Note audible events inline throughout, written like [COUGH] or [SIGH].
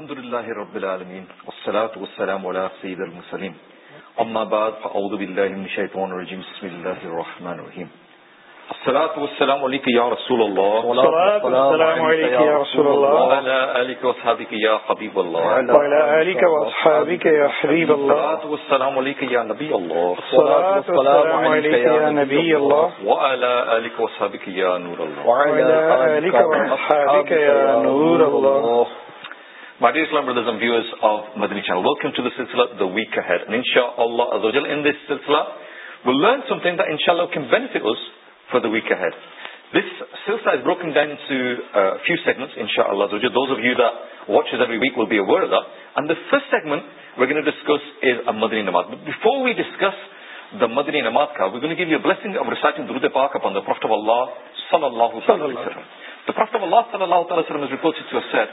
الحمد لله رب العالمين والصلاة والسلام على سيد المسلم أما بعد فأعوذ بالله من الشيطان الرجيم بسم الله الرحمن الرحيم الصلاة والسلام عليك يا رسول الله والصلاة والسلام عليك يا رسول الله وعلى آلك وصحابك يا حبيب الله وعلى آلك وصحابك يا حبيب الله الصلاة والسلام عليك يا نبي الله الصلاة والسلام عليك يا نبي الله وعلى آلك وصحابك يا نور الله وعلى آلك وصحابك يا نور الله My dear Islam brothers and viewers of Madani channel, welcome to the silsila, the week ahead. And inshallah, azawajal, in this silsila, we'll learn something that inshallah can benefit us for the week ahead. This silsila is broken down into a few segments, inshallah, azawajal. Those of you that watch us every week will be aware of that. And the first segment we're going to discuss is a Madani namaz. But before we discuss the Madani namaz, we're going to give you a blessing of reciting Durud-e Park upon the Prophet of Allah, sallallahu alayhi wa sallam. The Prophet of Allah, sallallahu alayhi wa sallam, is reported to have said,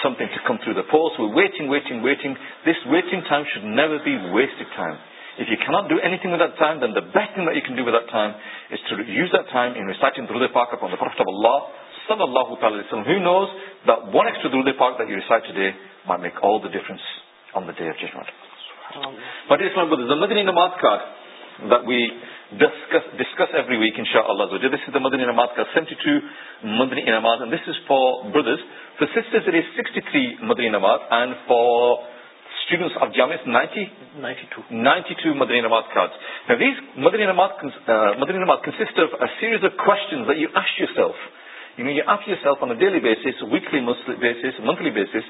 something to come through the ports. We're waiting, waiting, waiting. This waiting time should never be wasted time. If you cannot do anything with that time, then the best thing that you can do with that time is to use that time in reciting the Rudhi Park upon the Prophet of Allah, sallallahu ta'ala wa sallam. Who knows that one extra Rudhi Park that you recite today might make all the difference on the Day of Judgment. But it's like with the Madinah Namaz card that we discuss, discuss every week, inshaAllah. This is the Madinah Namaz card, 72 Madinah Namaz, and this is for brothers the sister مدنی نماز and fortnightly نماز مدینس weekly basis monthly basis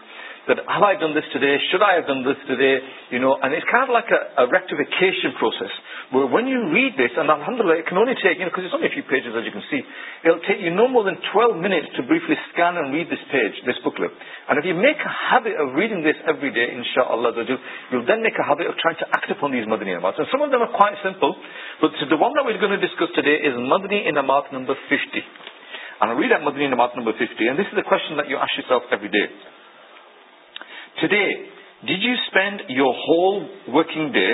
that have I done this today? Should I have done this today? You know, and it's kind of like a, a rectification process where when you read this, and alhamdulillah, it can only take, you know, because it's only a few pages as you can see, it'll take you no more than 12 minutes to briefly scan and read this page, this booklet. And if you make a habit of reading this every day, inshallah, you'll then make a habit of trying to act upon these Madani Imams. And some of them are quite simple, but the one that we're going to discuss today is Madani Imam number 50. And I'll read that Madani Imam number 50, and this is the question that you ask yourself every day. ٹے dead you spend your ہوگے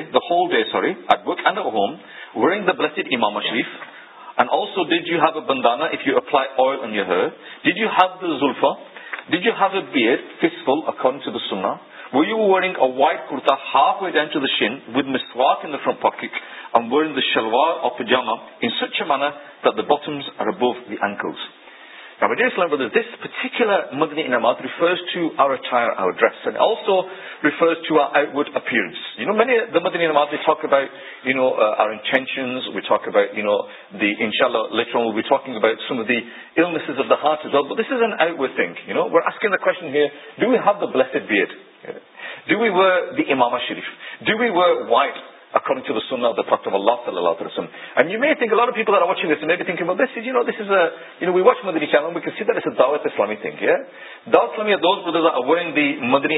بندانا fly over and you have دفاڈ you have a face full to the so wearing و white kurta شین was from pocket بکلس ان شاء اللہ with talk by some دیلنے کو blessed beard the وی و اماما شریف ڈی وی wide according to the sunnah of the Prophet of Allah sallallahu And you may think, a lot of people that are watching this may be thinking, well, this is, you know, this is a, you know, we watch Madri channel and we can see that it's a Dawat Islami thing, yeah? Dawat Islami are those brothers that are wearing the Madri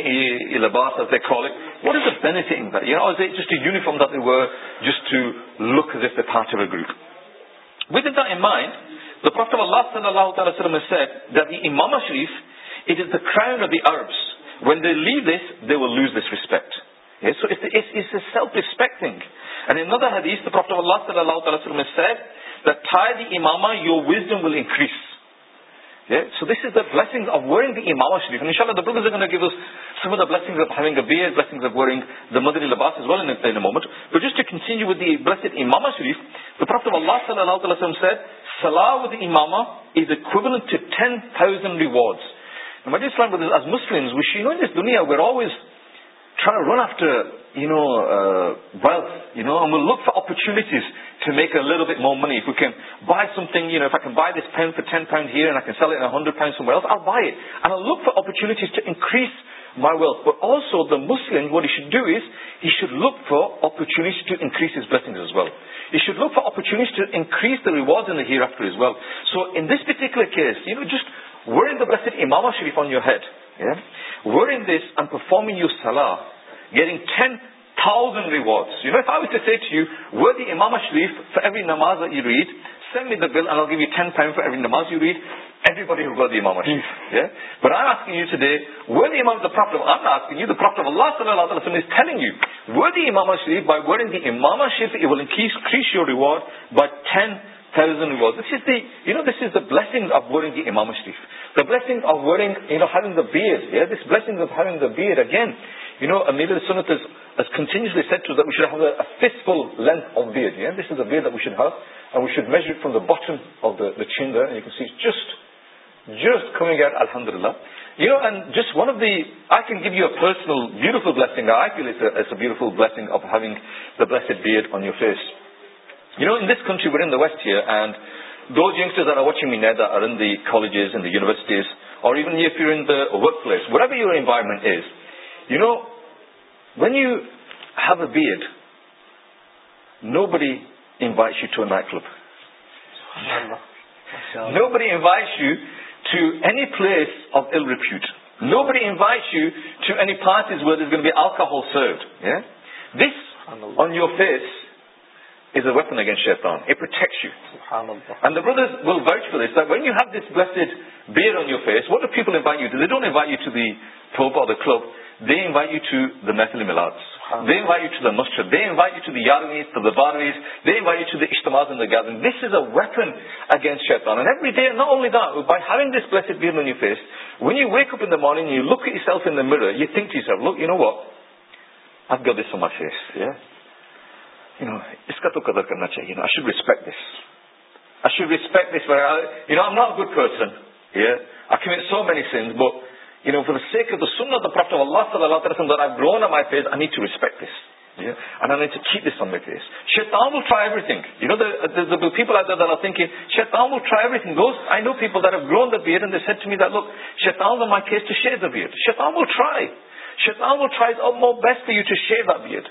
ilabas, as they call it. What is the benefit in that? You know, is it just a uniform that they wear just to look as if they're part of a group? With that in mind, the Prophet of Allah sallallahu alayhi wa sallam has said that the Imam Ashrif, it is the crown of the Arabs. When they leave this, they will lose this respect. Okay, so it's, it's, it's self-respecting. And in another hadith, the Prophet of Allah sallallahu alayhi wa sallam said, that tie the imama, your wisdom will increase. Yeah? So this is the blessings of wearing the imama sharif. And inshallah, the brothers are going to give us some of the blessings of having a beard, blessings of wearing the madri labas as well in a, in a moment. But just to continue with the blessed imama sharif, the Prophet of Allah sallallahu alayhi wa sallam said, Salah with the imama is equivalent to 10,000 rewards. And my dear Islam brothers, as Muslims, we should know in this dunya, we're always شا run after you know wealth you know look for opportunities to make more money can buy something or by look for opportunities to increase my wealth also the Muslim one you should do us should look for opportunity to increase this blessing well you should look for opportunity to increase the we was N air after is wealth so in this particular case you know just Wade in bless and اماما شریف on your head was informing you سلا getting ten thousand reward شریف نماز نماز you read ایوریفرنگ reward by ten was is no this is the blessing of growing امام مشریف the blessing of growing the beard بلین you نوزلی we should اینتھ of beard و بیئر وی شوڈ ہیڈ میزک فرام د بسٹنگ الحمد للہ you know and just one of they can give you a personal beautiful blessing I فیلٹیفل blessing of he the blessed beard on you face In this country, we're in the West here, and those youngsters that are watching me now that are in the colleges and the universities, or even if you're in the workplace, whatever your environment is, when you have a beard, nobody invites you to a nightclub. [LAUGHS] Nobody invites you to any place of ill repute. Nobody invites you to any parties where there's going to be alcohol served. Yeah? This on your face is a weapon اگینسٹنس when you this بس beard you face what people club they why why why you to the یارویز دارویز they why to دشتماز this is a against شیران day you face when you wake up in morning you look self انڈرس you know, اس کا تو قدر کرنا چاہیے نا should respect this I should respect this you know am not good person so many sense بو you know for sake to سن دا پرافٹ آف اللہ صلی اللہ علیہ وسلم grown my face I need to respect this Yeah. And I need to keep this on my face. Shaitan will try everything. You know, the, the, the people out there that are thinking, Shaitan will try everything. Those, I know people that have grown the beard and they said to me that, look, Shaitan on my case to shave the beard. Shaitan will try. Shaitan will try his utmost best for you to shave that beard.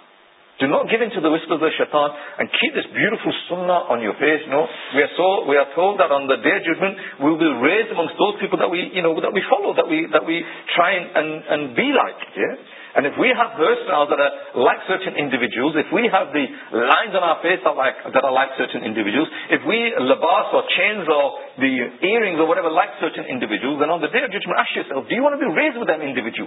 No given to the وس پسند سننا you face no we we are so that on then we will raise among we follow شرائنڈ view there like view these لائفیجوئلز we لباس like with individual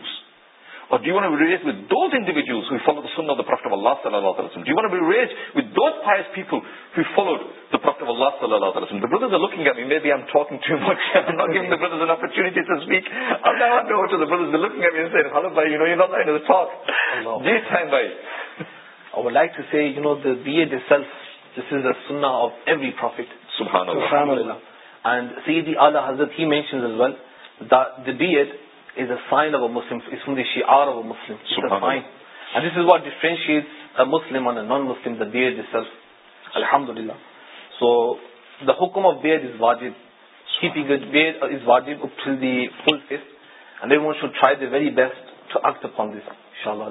Or do you want to be raised with those individuals who followed the sunnah of the Prophet of Allah sallallahu alayhi wa sallam? Do you want to be raised with those pious people who followed the Prophet of Allah sallallahu alayhi wa sallam? The brothers are looking at me. Maybe I'm talking too much. I'm not giving the brothers an opportunity to speak. I'm now under to The brothers They're looking at me and saying, Hello, bhai, you know, you're not going to talk. This time, bhai. I would like to say, you know, the beard itself, this is the sunnah of every Prophet. Subhanallah. Subhanallah. And Sayyidi Allah Hazrat, he mentions as well, that the beard نانسم is self الحمد للہ سو دا حکم of Wajid اللہ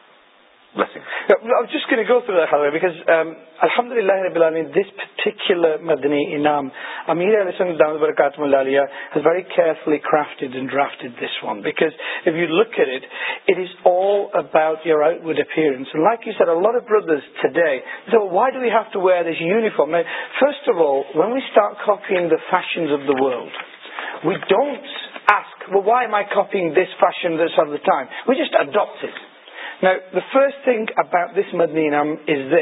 الحمد للہ ربی العالی دس انعام امیر علیہ دان واتم الحز very کیئرفلیڈ it all about you over good affair why do he would ویونٹ why this fashion we just adapt the first thing about this مدنی نام اس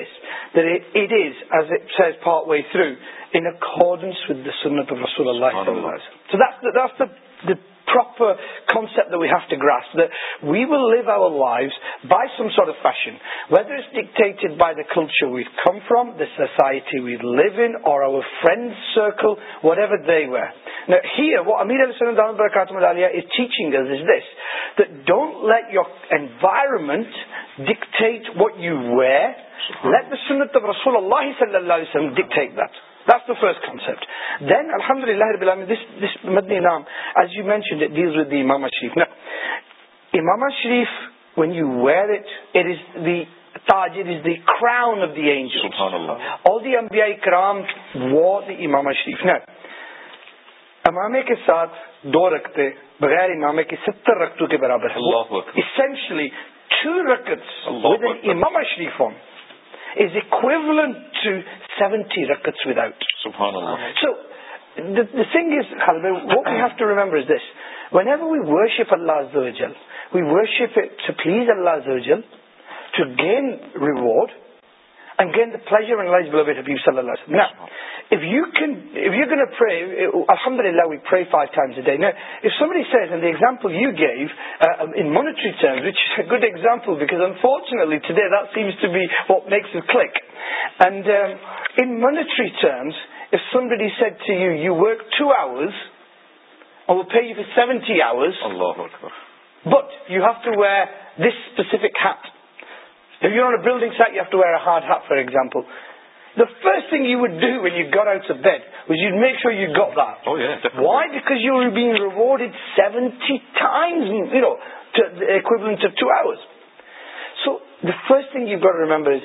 دس دس وی ول لیوئر اور ڈونٹ لائٹ یورمیکٹ you way That's the the the first concept. Then, Alhamdulillah, this, this Madni as you you mentioned, it it, it deals with Imam, Imam Now, when wear is first then the للہ اماما شریف the اماما شریف when you wear اور اماما شریف نمام کے ساتھ دو رکھتے بغیر امام کے ستر رقطوں کے برابر ہے اسینشلی امام شریف on so thing what to remember good ایگزامپلچونیٹلیٹریٹ to seventy but you Hess peace you noting first you would do well which make white سیونس سو دا فسٹ ریمبرز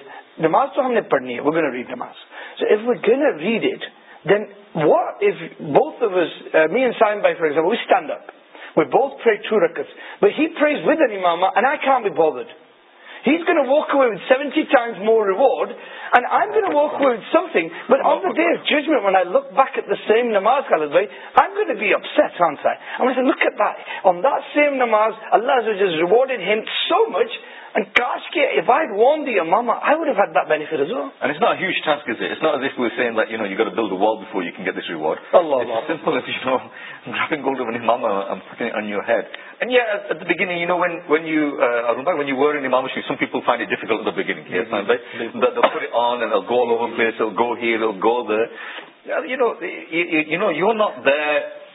تو ہم نے پڑھنی ہے read it then what both means by four stand اپنا He's going to walk away with 70 times more reward, and I'm going to walk away with something, but on the day of judgment, when I look back at the same namaz, I'm going to be upset, aren't I? I'm going to say, look at that. On that same namaz, Allah has rewarded him so much, And gosh, if I'd won the Imama, I would have had that benefit as well. And it's not a huge task, is it? It's not as if we're saying that, you know, you've got to build a wall before you can get this reward. Allah it's Allah. simple as, you know, grabbing gold of an Imama and putting it on your head. And yeah, at, at the beginning, you know, when, when you, uh, I remember when you were in Imama shoes, some people find it difficult at the beginning. Yes, mm-hmm. right? They, they'll put it on and they'll go all over the place, they'll go here, they'll go there. You know, you, you know, you're not there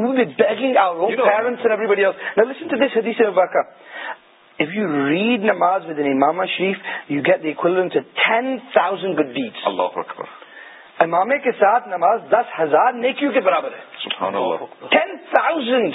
نبی بڑی صدی سے ماما شریف you get thousand good اے مامے کے ساتھ نماز دس ہزار نیکیو کے برابر ہے ٹین تھاؤزینڈ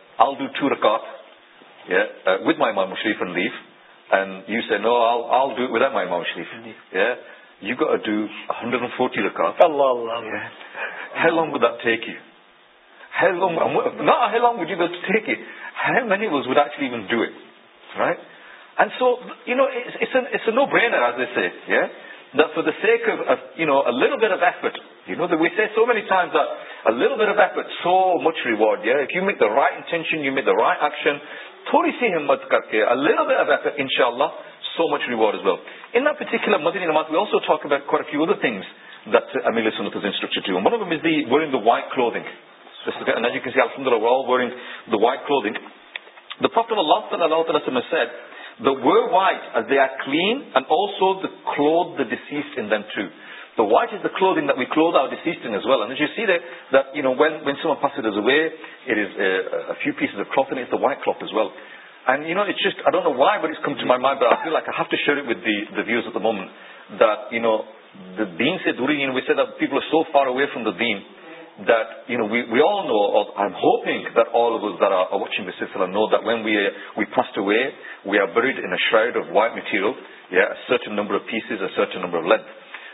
شریف you see no how do my موم شریف you go hundred so no been the sect You know, that we say so many times that a little bit of effort, so much reward. Yeah? If you make the right intention, you make the right action, a little bit of effort, inshallah, so much reward as well. In that particular Madinah Namaz, we also talk about quite a few other things that Amir Sunnah has instructed to. And one of them is the wearing the white clothing. And as you can see, alhamdulillah, we're all wearing the white clothing. The Prophet of Allah has said, the wear white as they are clean and also the clothe the deceased in them too. White is کلوزن way peace then is white is valid you not to share with views of the moment that you know then say دور we see people are so far away from the دین that we we all know I am hot all arching way we are bred in شائڈ material certain number پیس اسٹن number of لین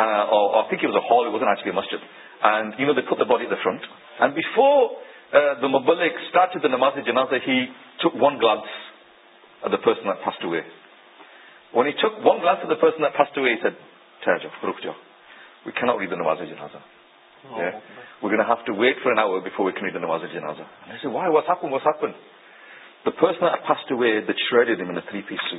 مسجد مکارٹ نواز جنازاسٹ وے چھکس وے رکاز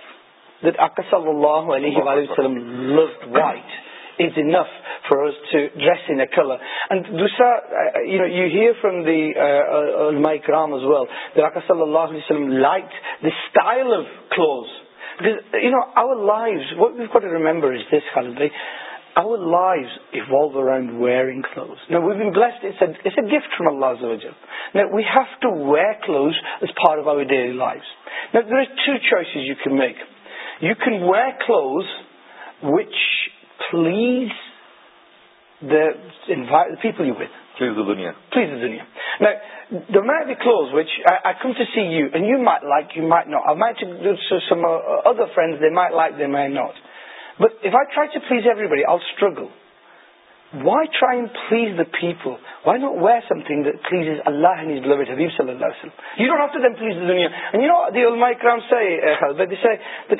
that صلی اللہ علیہ from these well اقصی of clothes remember view to wear clothes فاری life meat you can way clothes which کلیز the people please neat diet be clothes which I come to see you and you my like you مائی نوٹرائک but I try to please everybody out struggle why try please the people why know way something the please اللہ حبی صلی اللہ وسلم you don't please دیا know my سائی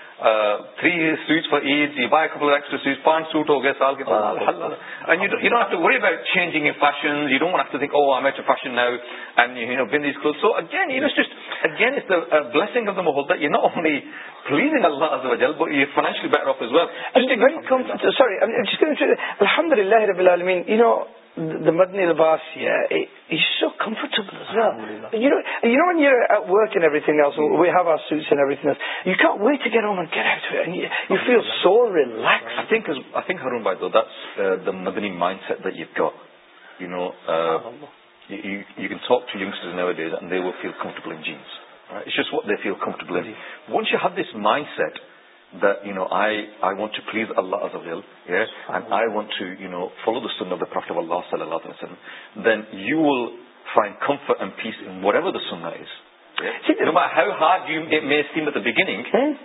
threat suit ہو گئے الحمد للہ when Hare this mind set you know I I want to please اللہ I want to you know follow the سن اوفیٹبل لاس اللہ تعلن then you will fine comfort peace int ever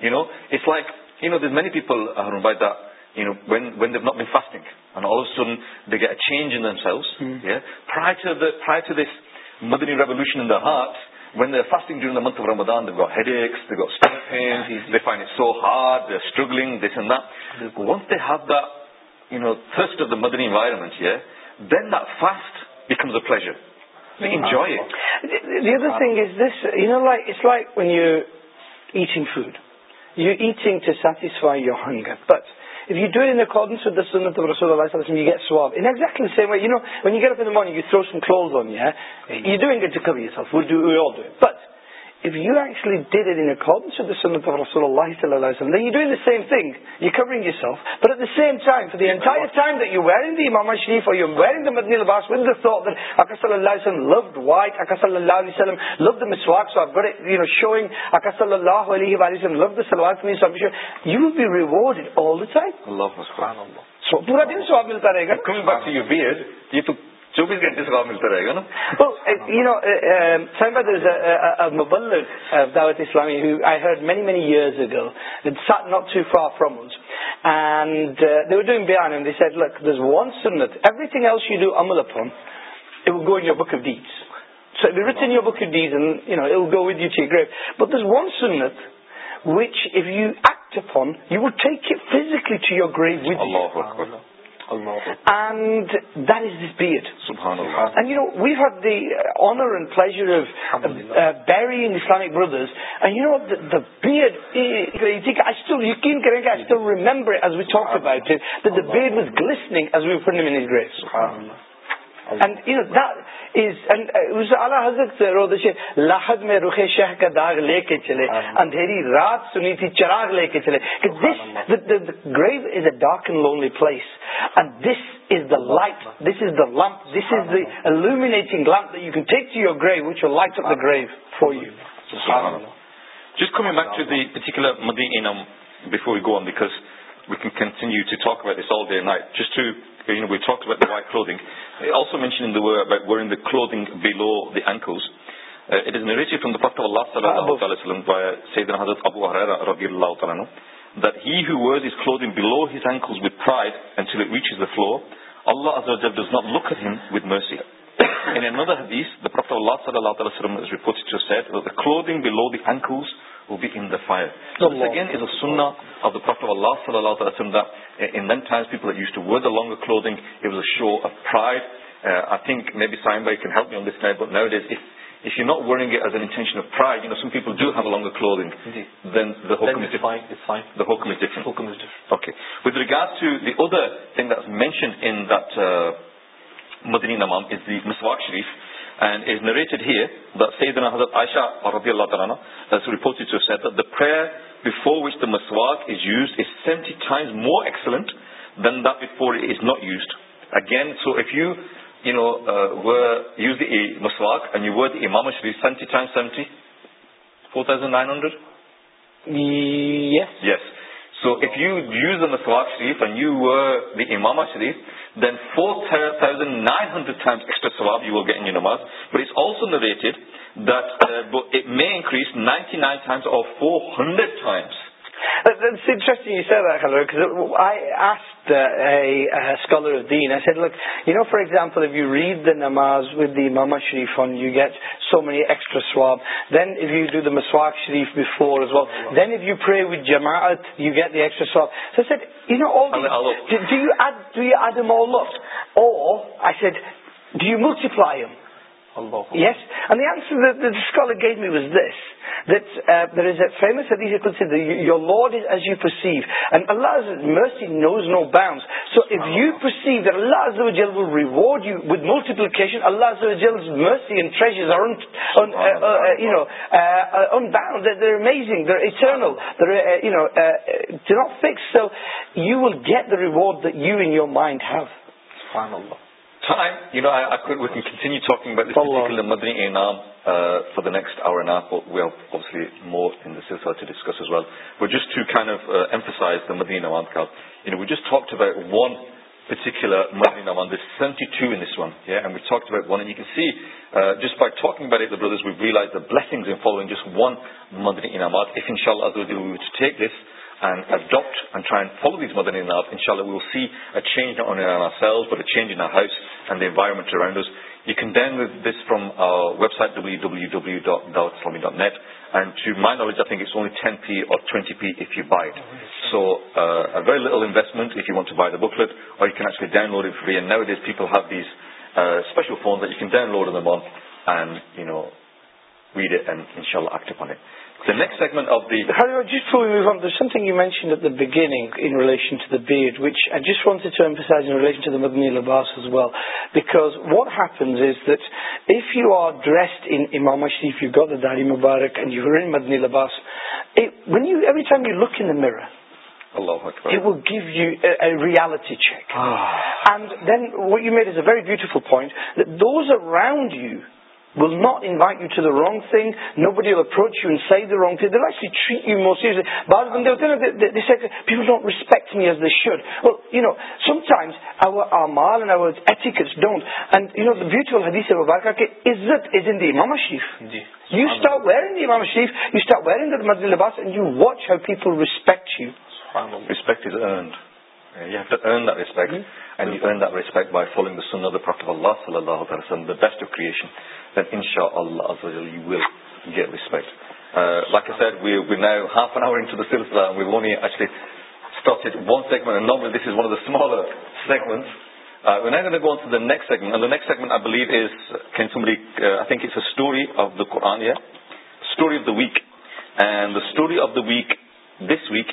you know it's like you know this many پیپلائی when that be first اچینج Thar Madani revolution when the fasting so hard struggling same پورا دن سو ملتا رہے گا چوبیس گھنٹے سے ملتا رہے گا نا Dawat Islami I many many girl not to for from do بیانٹ سنت everything افون your book of these sunnah these if you act upon, you great but it physically to you grave with to you. Great honour and fly diary ink brothers and you know the پیئڈ یقین کریں کہ bed was گلسنگ as we فنڈل dress And you know, that is, and uh, it was Allah Hazrat wrote the shaykh, Lahad mein rukhe shaykh ka daag leke chale, andheri raat suni thi charaag leke chale. Because this, the, the, the grave is a dark and lonely place. And this is the light, this is the lamp, this is the illuminating lamp that you can take to your grave, which will light up the grave for you. Just coming back to the particular Madinah, before we go on, because we can continue to talk about this all day and night, just to... رب اللہ وز اللہ مدنی نمام مسوق شریف and ہائشا ربی اللہ تعالیٰ four وچواک more ایک not used again so you you know use سینچی four thousand nine hundred yes so if you use اواب شریف and you you the اماما شریف then four thousand nine hundred نواز but it's also rated may increase ninety nines four hundred for example you read the نماز with the محمد شریف on you get so many ایسٹرس واپ then if you read the مساک شریف before then if you pray ویت جما you gets او او set ڈی you ملک good is a famous you lord is as you pro and اللہ از مر نوز نو بیمس سو اف یو پرتھ ملٹیپلیکیشن اللہ جلسی مائنڈ ہیو نیكسٹر ویوسلی مورسائز جس ون مدری انعامات فالو دیس مدد ان شاء اللہ we we a change a change in ہائیس and the environment windows you can ڈرن وس from website double dot net my knowledge of think only ten P or twenty پیف یو بائی اٹ سویل انف you one by the book love you کینچلی download نیز people who this special phone can download in month and you know we day ان شاء اللہ bat which جس relation لباس is well because what has is that if you are dressed in امام مشریف you got the داری مبارک and you Madani لباس look in mirrors a very beautiful point round you امام شریف اماما شریف یو ٹایر لباس ریسپیکٹ یو ارنپیکٹ بائی فالوگ دن صلی اللہ of the week and the story of the week this week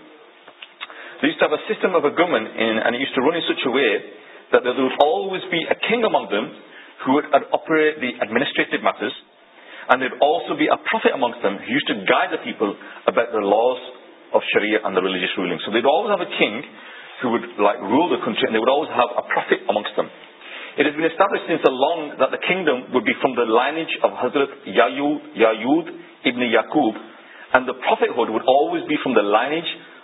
system if a government be a thing among them who Wade ارپریٹ the ایڈمیسٹریو matters بھی guide people religious رولیگ so a thing like road حضرت یا from the line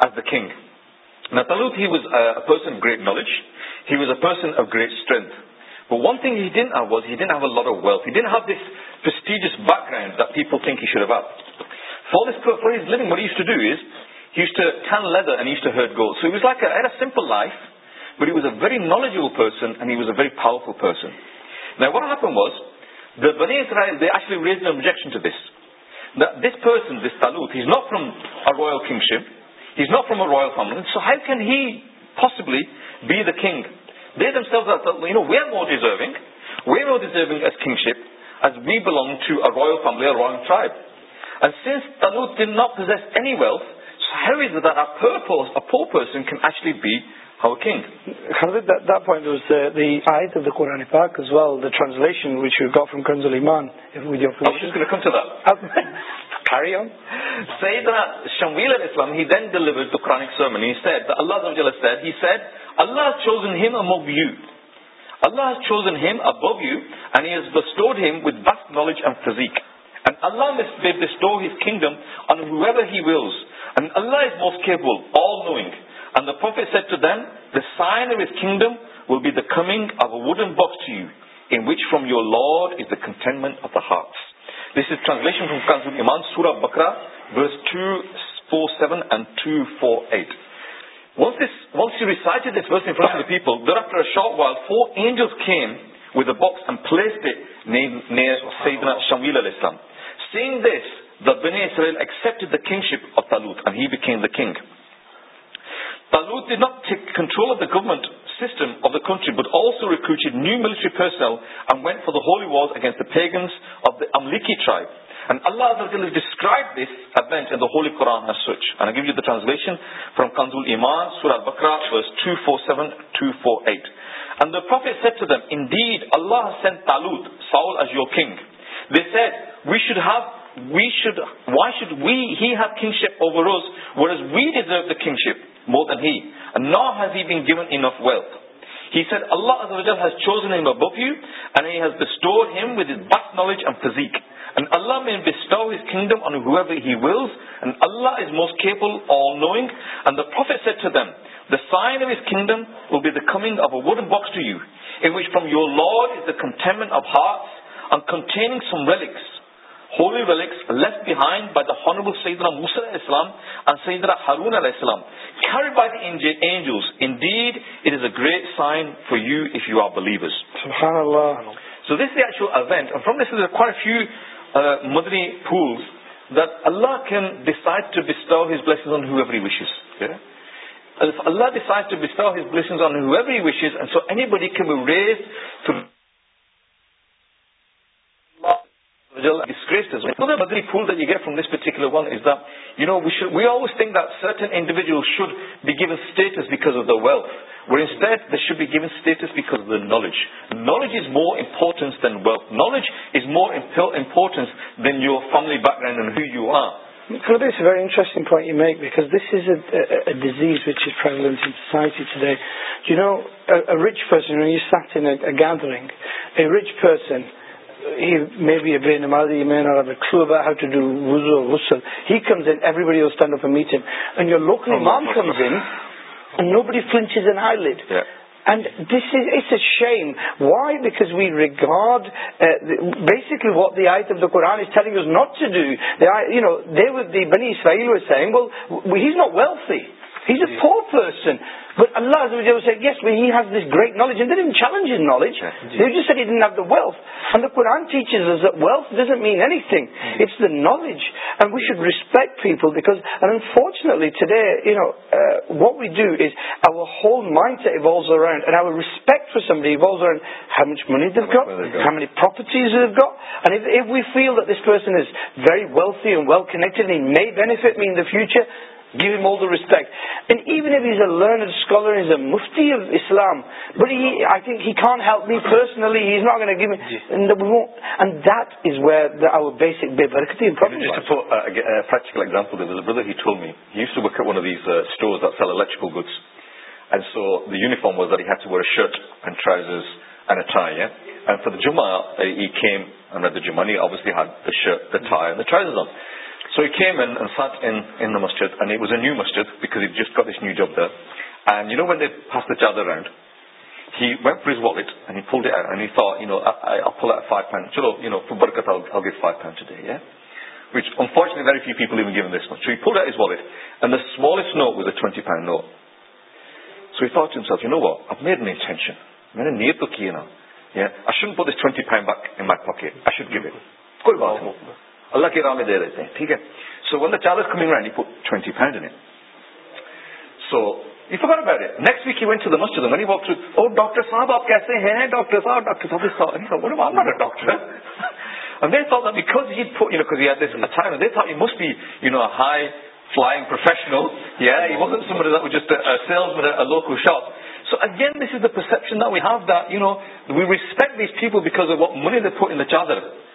great knowledge he percent strength ویلتھس background people simple life but was a knowledgeable person very powerful پرائل objection not from a royal family so how can he possibly be the king دیو no way ایم او ڈیزرگ way ار no ڈیزرنگ S kingship S می بیل to royal family royal ٹرائی since تین notice ای wealth سوز پسلی بیگن wooden books which from you are lord is داٹین ہاؤس دس از ٹرانسلیشن امان سورا بکرا four seven four eights people with باکسلام سیئن دس دےپٹ the kingship of Talut he king nut control of the government system of داچری but also new military personnel more than he. And nor has he been given enough wealth. He said, Allah has chosen him above you, and he has bestowed him with his vast knowledge and physique. And Allah may bestow his kingdom on whoever he wills, and Allah is most capable, all-knowing. And the Prophet said to them, the sign of his kingdom will be the coming of a wooden box to you, in which from your Lord is the contentment of hearts, and containing some relics left behind by دربل اسلام سئی درا ہر اسلام بائیڈ انجوس a great sign for you if you are believe is so this from اللہ knowledge knowledge مورٹنس دین ولتھ نالج از مورٹنسٹنگ می بی ایو ٹو ڈوز ہی کمز انڈیز میچنڈ یور لوک نو بڑی فلنچ highlight and this as it's a shine why back we regard بیسکلیف run star was not see you know they was these not ویلفی for پہ great knowledge knowledge اینڈنٹ men ایگز the knowledge and we should respect people بیکازارچونیٹلیز over whole mind respect for سمالی wealthy well کنیکٹلی نئی bat میم the future give him all the respect. And even if he's a learned scholar, he's a mufti of Islam, but he, I think he can't help me personally, he's not going to give me... And, we won't, and that is where the, our basic Bebarakatian problem is. Just was. a, a practical example, there was a brother, he told me, he used to work at one of these uh, stores that sell electrical goods, and so the uniform was that he had to wear a shirt and trousers and a tie, yeah? And for the Jummah, he came and read the Jummah, and he obviously had the shirt, the tie, and the trousers on. سوٹر new مسجد کیے نا اللہ کے رام میں دے دیتے ٹھیک ہے so the charger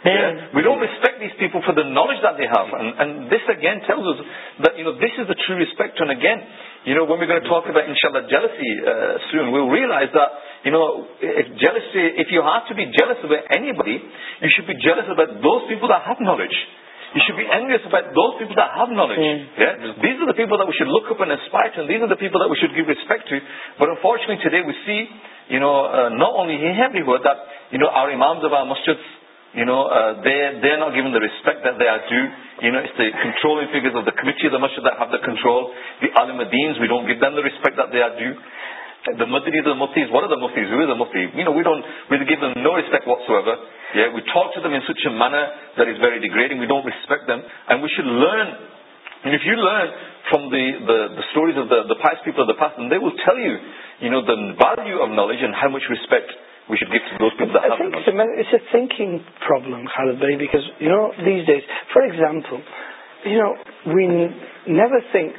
we not respect people fort سیلوڈیجلی ریسپیکٹر ویو دن ریسپیکٹ واکسوٹ is very degrading respect شرن you learn from دیسٹ people well knowledge and hive much respect for example you know we never سنگ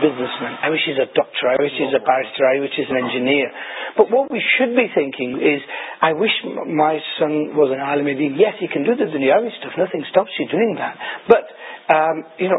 business man آئیز a doctor پارسٹر I which is a engineer should be thinking is I wish my سنگ was N آل میس you can do the دنیا doing that you know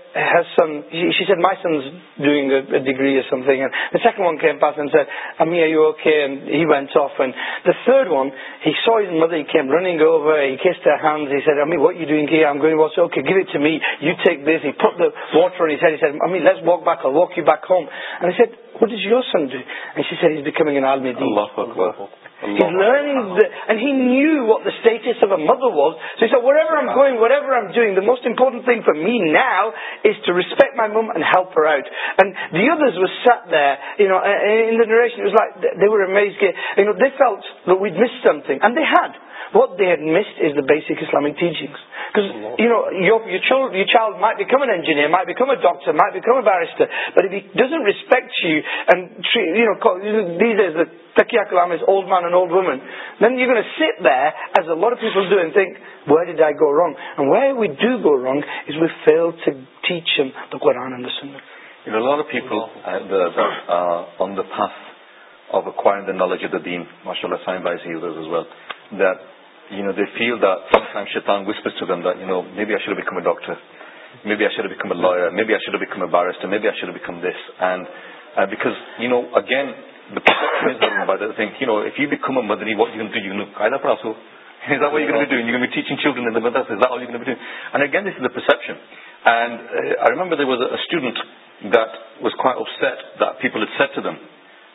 doing ڈگرینڈ one so رنگ walk لرنڈی نیوٹ is مزر walk ever آم going wherever آم doing the most important thing for me new is to respect my mom and help for year what know the generation wait miss something and they had what miss the base Islam doctor میں field may be اش بیم a doctor may be اشیر become لر be اشر be کمسٹ may بیشل perception people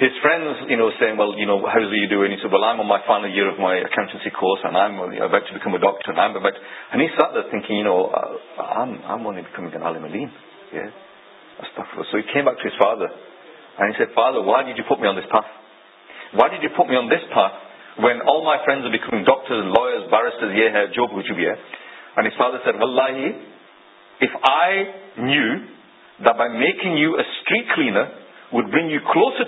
جو بھی میکریٹ cleaner would bring you close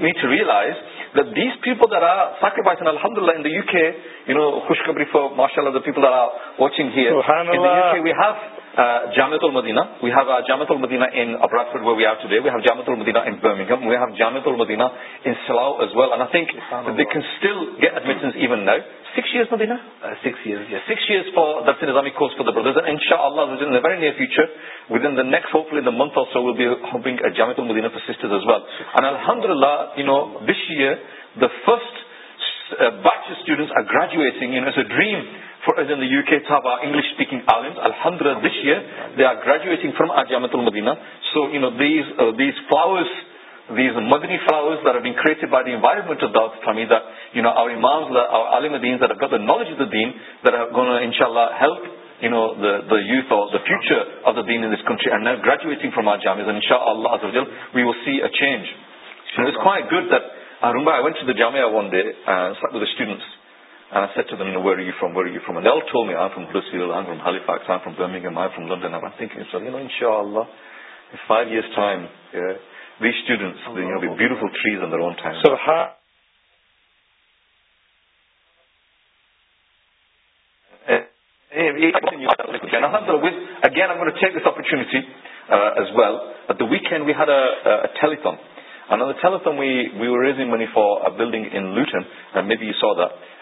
we to realise people الحمد للہ خوشخبری فار مارشا اللہ the people are are watching جامت المدینا we have جامت اُل مدینہ المدیناسٹ بٹ گریجویٹنگ ان شاء اللہ وی وی چینجنٹ ریزنگ منی فارڈنگ می be so the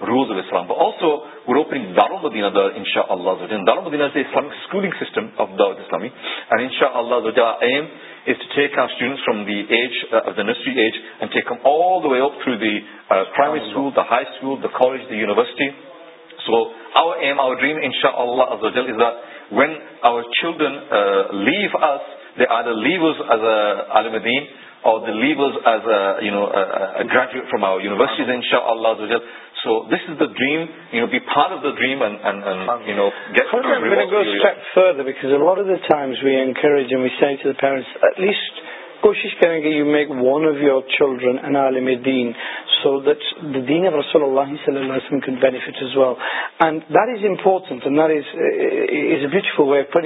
rows of اسلام دار ان شاء اللہ دارالنگ سسٹم اسلامی the college university so M our dream ان شاء اللہ when our children leave is I دین اور labours as a you know graduate from our universities ان شاء اللہ so this is dream you know be father dreams کوشش کریں کہ you make one of your children an عالم دین so that the دین آف رسول اللہ اللہ صلی وسلم is a beautiful way of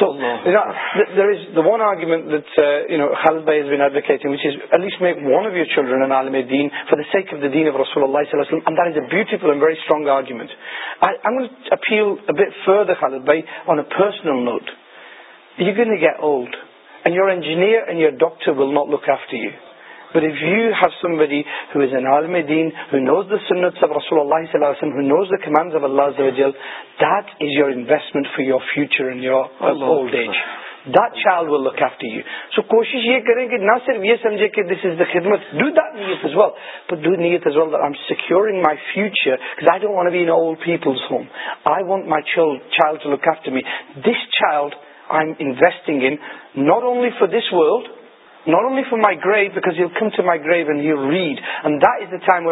there is the one argument at least me one children رسول اللہ دار is a beautiful and very strong argument فیل فرد حالت by on a personal note you کری get old and your engineer and your doctor will not look F the عالم دینوز دنت صبح صلی اللہ ونس دب اللہ that is your investment for your future in your old age دیٹل کوشش یہ کریں کہ نہ صرف یہ سمجھے کہ دس از دا خدمت in my futures home I this child I am investing in not only for this world not only for my گرائیوکاز you come to my grave and you read and دائم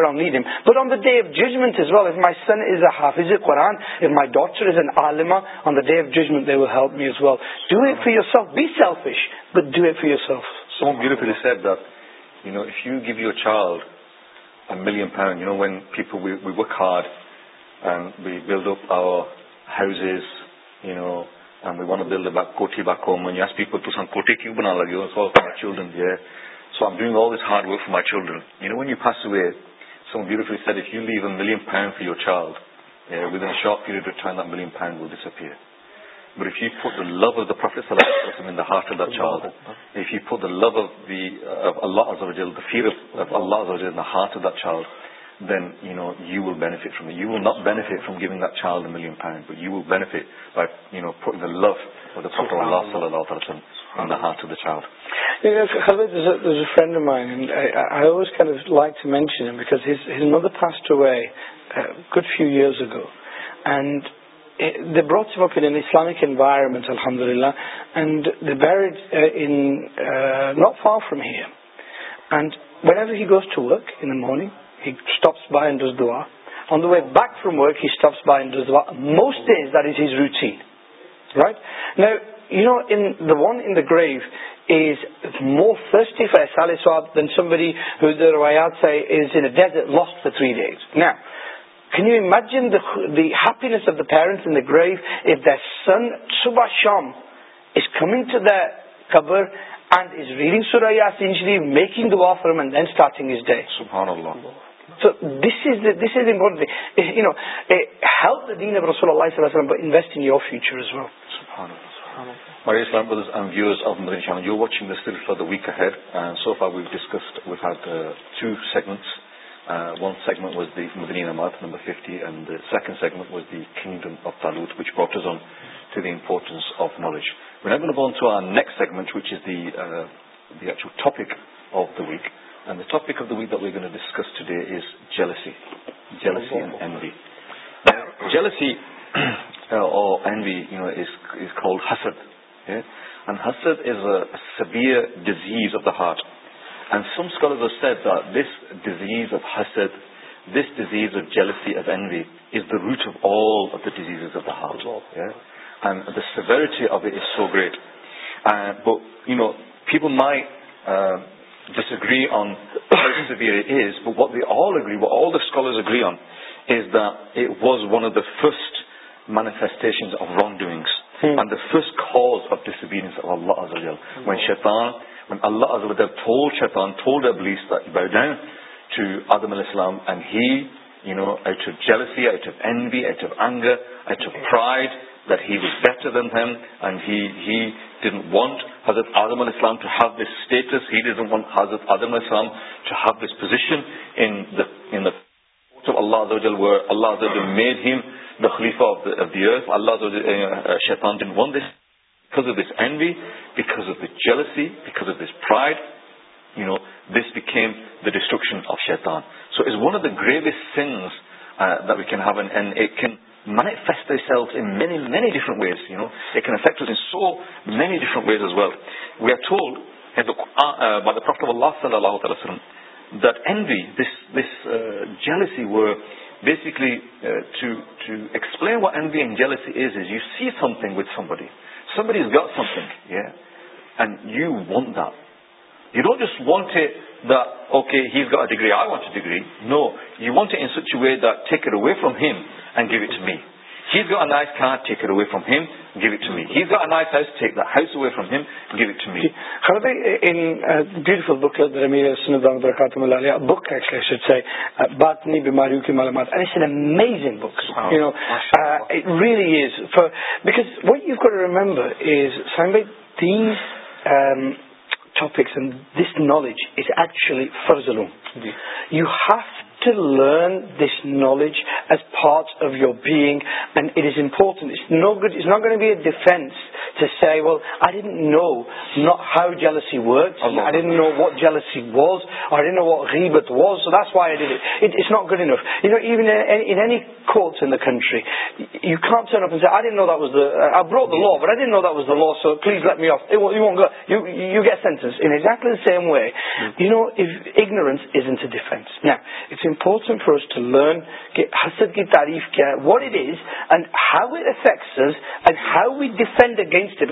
but آنٹ my son is اافیز a قوران is an آلماس بیلفرز and we want to build a back, koti back home. When you ask people, to some koti kyu bana lagi? It's all for my children, yeah. So I'm doing all this hard work for my children. You know, when you pass away, someone beautifully said, if you leave a million pounds for your child, yeah, within a short period of time, that million pound will disappear. But if you put the love of the Prophet in the heart of that child, if you put the love of, the, of Allah, the fear of, of Allah in the heart of that child, good the براسن Islamic environments الحمد للہ for from her wait he goes to work in morning parent grow the سن صبح شام is come to the cover and is really سورجری making is day مدین نما number of the week topic discuss today is jealousy jealousy N Wade جیلسیئر disease of the heart and سمس call disease of ہسٹ this ڈیزیزی rotis so great no پی by first مینفیسٹنس wrong ڈوئنگسٹ اللہ شیتان وزل عدم الاسلام jealousy at who N be at انگ at show fried ways better than and he زر آزم ال اسلام ٹو ہیو دس اسٹیٹس حضرت اسلام ٹو ہیو دس پوزیشن خلیف offer this fried you know this became the destruction of شیطان so is one of the gravest sins صلی اللہی سمی از گٹ something and you want the You don't just want it that, okay, he's got a degree, I want a degree. No, you want it in such a way that take it away from him and give it to me. He's got a nice car, take it away from him, give it to me. He's got a nice house, take that house away from him, give it to me. Khaladi, in a beautiful booklet that Amir Sunadhan Barakatum al a book actually I should say, Batni Bimariyuki Malamat, and it's an amazing book. Oh, you know, uh, it really is. For, because what you've got to remember is, Sambit, these... Um, فسن this knowledge is actually فرز لوم you he to learn this knowledge as for your bag and نو گز not good are no not see Vicks no what jail not گڈیسریٹ no this گیسنسلی some way نوزینس important for to learn کہ حسد کی تعریف کیا ہے what it is and how it affects and how we defend against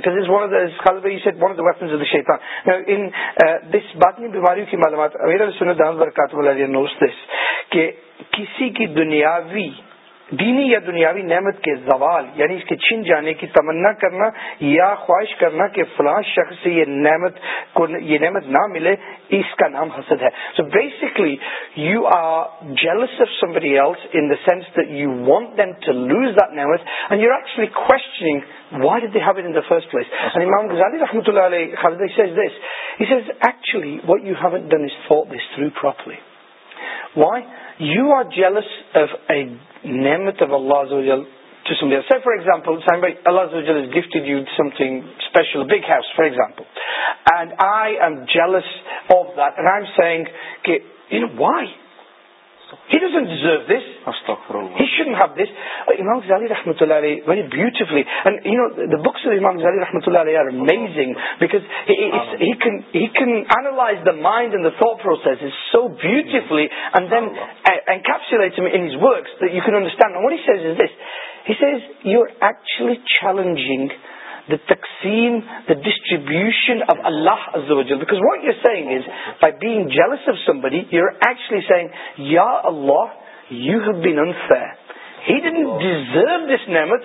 in this باطنی بیماریوں کی معلومات سنت برکات کہ کسی کی دنیاوی دینی یا دنیاوی نعمت کے زوال یعنی اس کے چھن جانے کی تمنا کرنا یا خواہش کرنا کہ فلاں شخص سے یہ نعمت کو یہ نعمت نہ ملے اس کا نام حسد ہے so basically you are jealous of somebody else in the sense that you want them to lose that نعمت and you are actually questioning why did they have it in the first place and امام غزالی رحمۃ اللہ علیہ خالد says this it says actually what you have done is for this through properly why you are جیلسامپل بھائی اللہ for example and I am jealous Y امام ضلع علی رحمۃ اللہ علیہ ویری بیوٹیفلی بکس امام غز عرزنگ مائنڈ سو بیوٹیفلیزرسٹینڈ از یو ایچلی چیلنجنگ تقسیم دا ڈسٹریبیوشن آف اللہ دس نعمت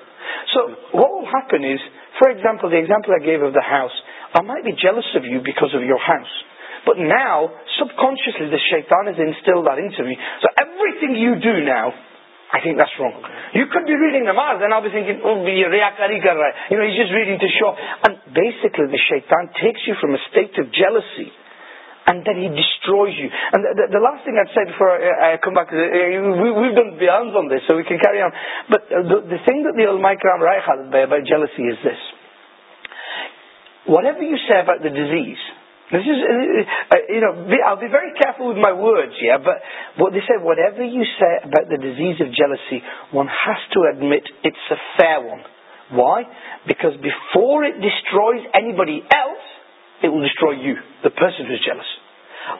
so what happens for example give us M I be jealous to you because of your house but now subconsciously the شیتان still we so everything you do now I you کی nodding basically the شیتان takes you from stake to jealous see لاسٹر jealousies whatever disease we very کیٹ ever you سیٹیز if jealousy one has to admits why because ایل we you the first jealousy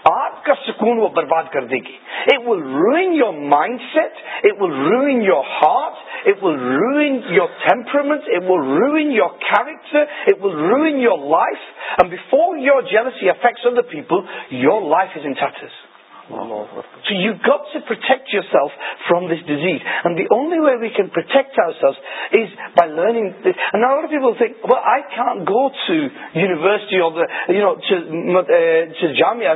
آپ کا سکون وہ برباد کر دے گی it will ruin your mind set it will ruin your heart it will ruin your temperament it will ruin your character it will ruin your life before your jealousy affects of the people your life is انس you goes protect from this disease and the only way we can protect is by learning جامعہ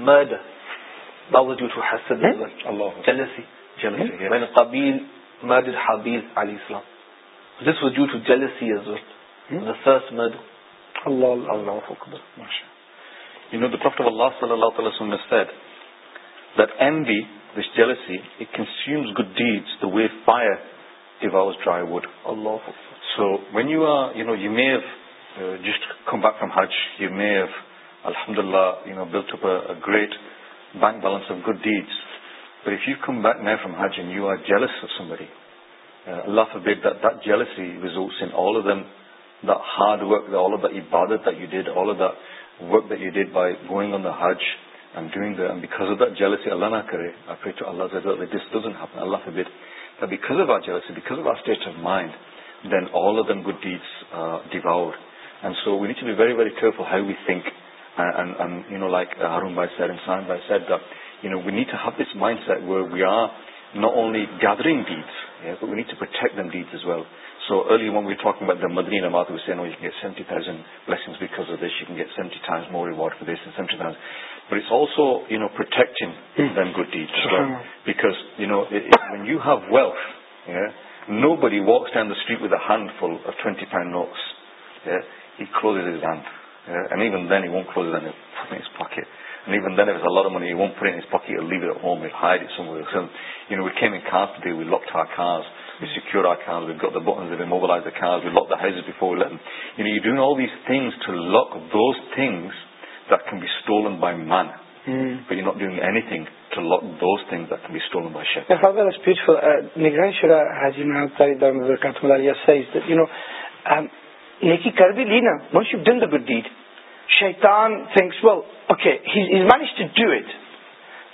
murder that was due to hasad eh? Allah jealousy jealousy eh? when qabil murdered habil ali islam this was due to jealousy as well hmm? the first murder Allah Allahu akbar you know the prophet of Allah sallallahu alaihi wasallam said that envy this jealousy it consumes good deeds the way fire devours dry wood Allah so when you are you know you may have uh, just come back from hajj you may have الحمد للہ you may bill to great bank balance of good deeds پر if you come back نی from ہج ان you are جیلسری اللہ jealousy them the hard work all the عبادت وک the deed by going on the ہج I am doing the jealousy اللہ نہ very very therefore he you know like ہروم by side ان شاہ by sad though we need to have it's mind set we are not only gathering ڈیپس we need to purse well so early من we talk مدنی نے تو اس میں see no گے seventy تھرزن بلکس گیسٹی times more reward seventy times but اسکن then goods you know you he know بری walks and the set with the ہنڈ full twenty five نوکسز اس دن بائی مینٹ ڈیگ ایگ ٹو لاک دن بائیٹ نیکی کر بھی لی نا once you done the good deed شیتان thinks well okay he manage to do it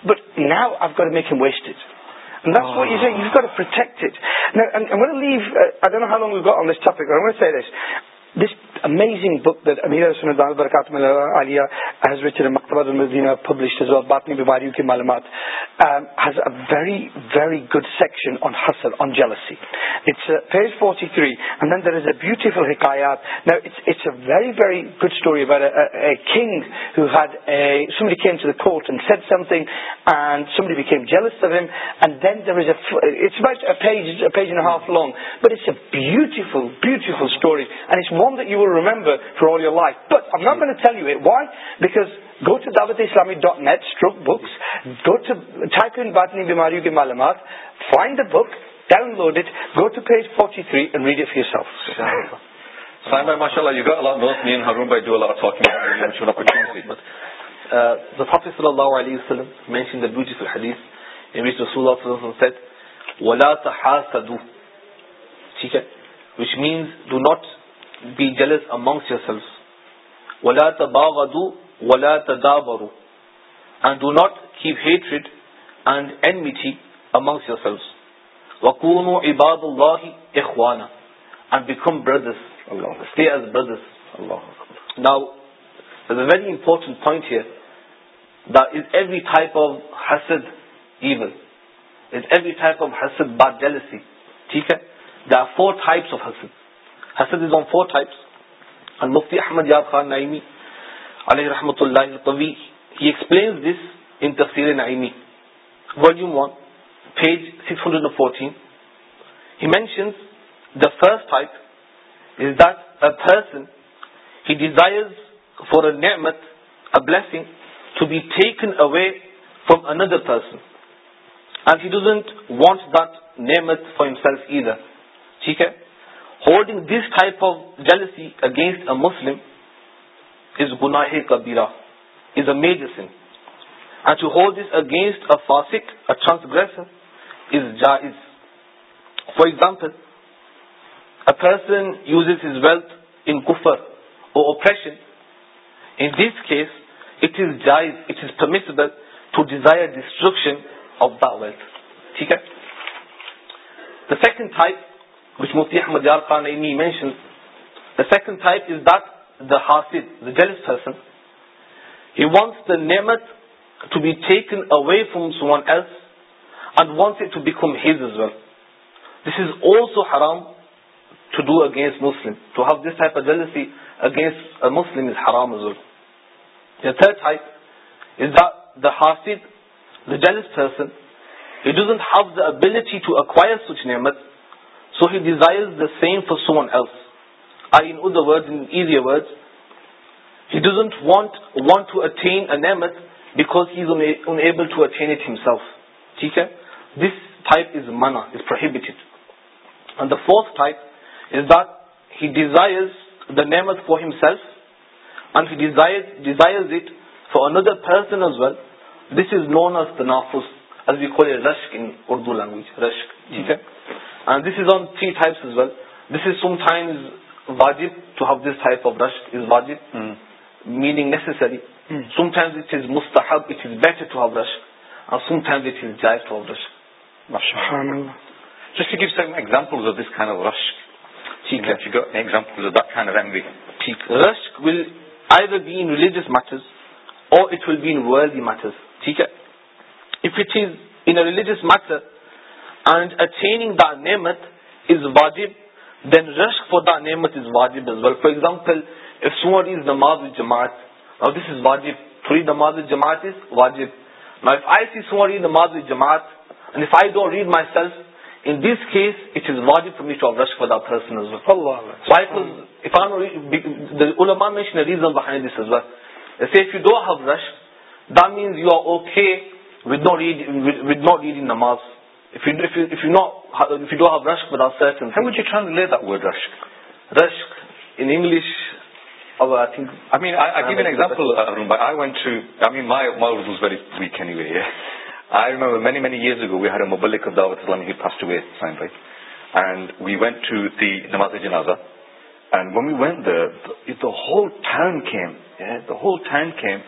but now of کر make him waste And that's oh. what you say, you've got to protect it. Now, I'm, I'm going to leave, uh, I don't know how long we've got on this topic, but I'm going to say this. This البرہ بیماریوں کی معلومات remember from اسلامی معلومات حدیث which means do not be jealous amongst yourselves وا وا do what the برو ڈو ناٹ کی مفتی احمد یادر پسنٹ وانٹ دہمت فارف ٹھیک ہے holding this type of jealousy against a Muslim is a کبیرا is a major sin and to hold this against a a فاسک از جائز for example a person uses his wealth in کفر or oppression in this case it is جائز it is permissible to desire destruction of the wealth ٹھیک ہے the second type which موتی احمد یارڈ ازن take from سوانز this is also ہرام to do against Muslims so he desires the same for سون ایلف I know the words as words doesn't want want to attain a names بیکازل to attain it ہیلف ٹھیک ہے this type is منا prohibit and the first is the desires the names for ہیلف and desires it for ا ندر فرس well this is known as the نافس as we call it rashk in Urdu language, rashk. Mm -hmm. And this is on three types as well. This is sometimes wajib, to have this type of rashk is wajib, mm -hmm. meaning necessary. Mm -hmm. Sometimes it is mustahab, it is better to have rashk, and sometimes it is jayf to have rashk. Just to give some examples of this kind of rashk, see if you got examples of that kind of envy. Rashk will either be in religious matters, or it will be in worldly matters. Okay. if it is in a religious matter and attaining that ni'mat is wajib, then rishq for that ni'mat is wajib as well. For example, if someone is namaz with jama'at, now this is wajib, three namaz with jama'at is wajib. Now if I see someone read namaz with jama'at, and if I don't read myself, in this case, it is wajib for me to have rishq for that person as well. Allah so I could, if I the ulama mentioned a reason behind this as well. They say if you don't have rush, that means you are okay with not reading namaz, if you, if, you, if, you not, if you don't have rashk without certain How would you translate that word rashk? Rashk in English, although I think... I mean, I, I give an example, Rumbai. I went to... I mean, my, my word was very weak anyway, yeah. I remember many, many years ago, we had a mubalik of Dawat Islam, he passed away, same way. And we went to the namaz janaza And when we went there, the, the whole town came. Yeah? The whole town came.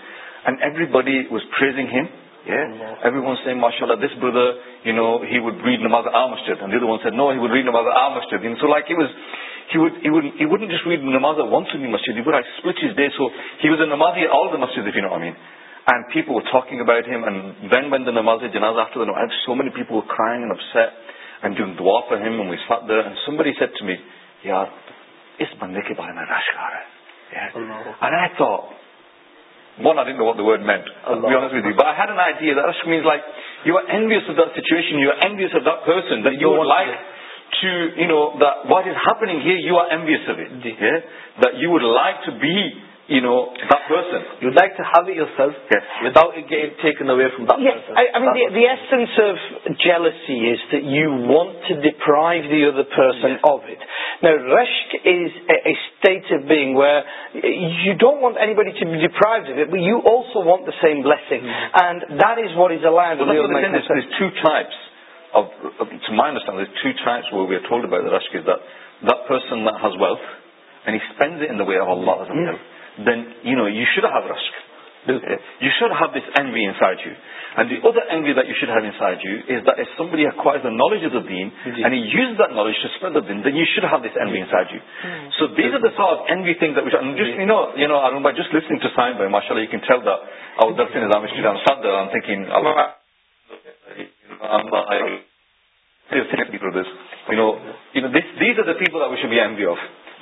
And everybody was praising him. Yeah? Everyone saying, MashaAllah, this brother, you know, he would read Namaz al-Masjid. And the other one said, no, he would read Namaz al-Masjid. And so like he was, he, would, he, would, he wouldn't just read Namaz at once in the Masjid, he would like split his day. So he was a Namazi at all the Masjid, if you know what I mean. And people were talking about him. And then when the Namaz al-Janaz after the Namaz, so many people were crying and upset and doing dua for him. And we sat there and somebody said to me, Ya, is bandi ke baare mein rash ka raha hai. Yeah? And I thought, you are ambitious you are ایمبیئر to you know these happenings you would like to be رشک we you don't want ایڈ you also want same بلڈن his بلف the way then you know you should you شوڈیڈ so these is داگنگ to سائنو the people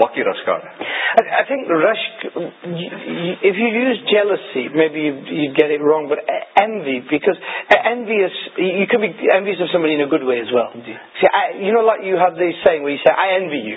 واقعی it wrong but maybe because we is maybe is a good way you have the say I am we you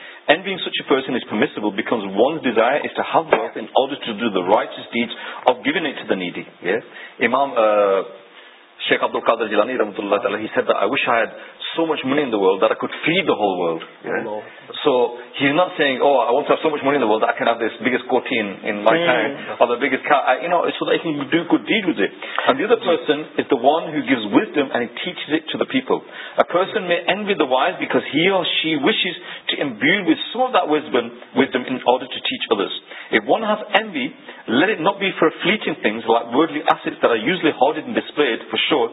needs امام شیخ ابد القادرانی رحمۃ اللہ تعالی ابو شاہد for فلیچنگ show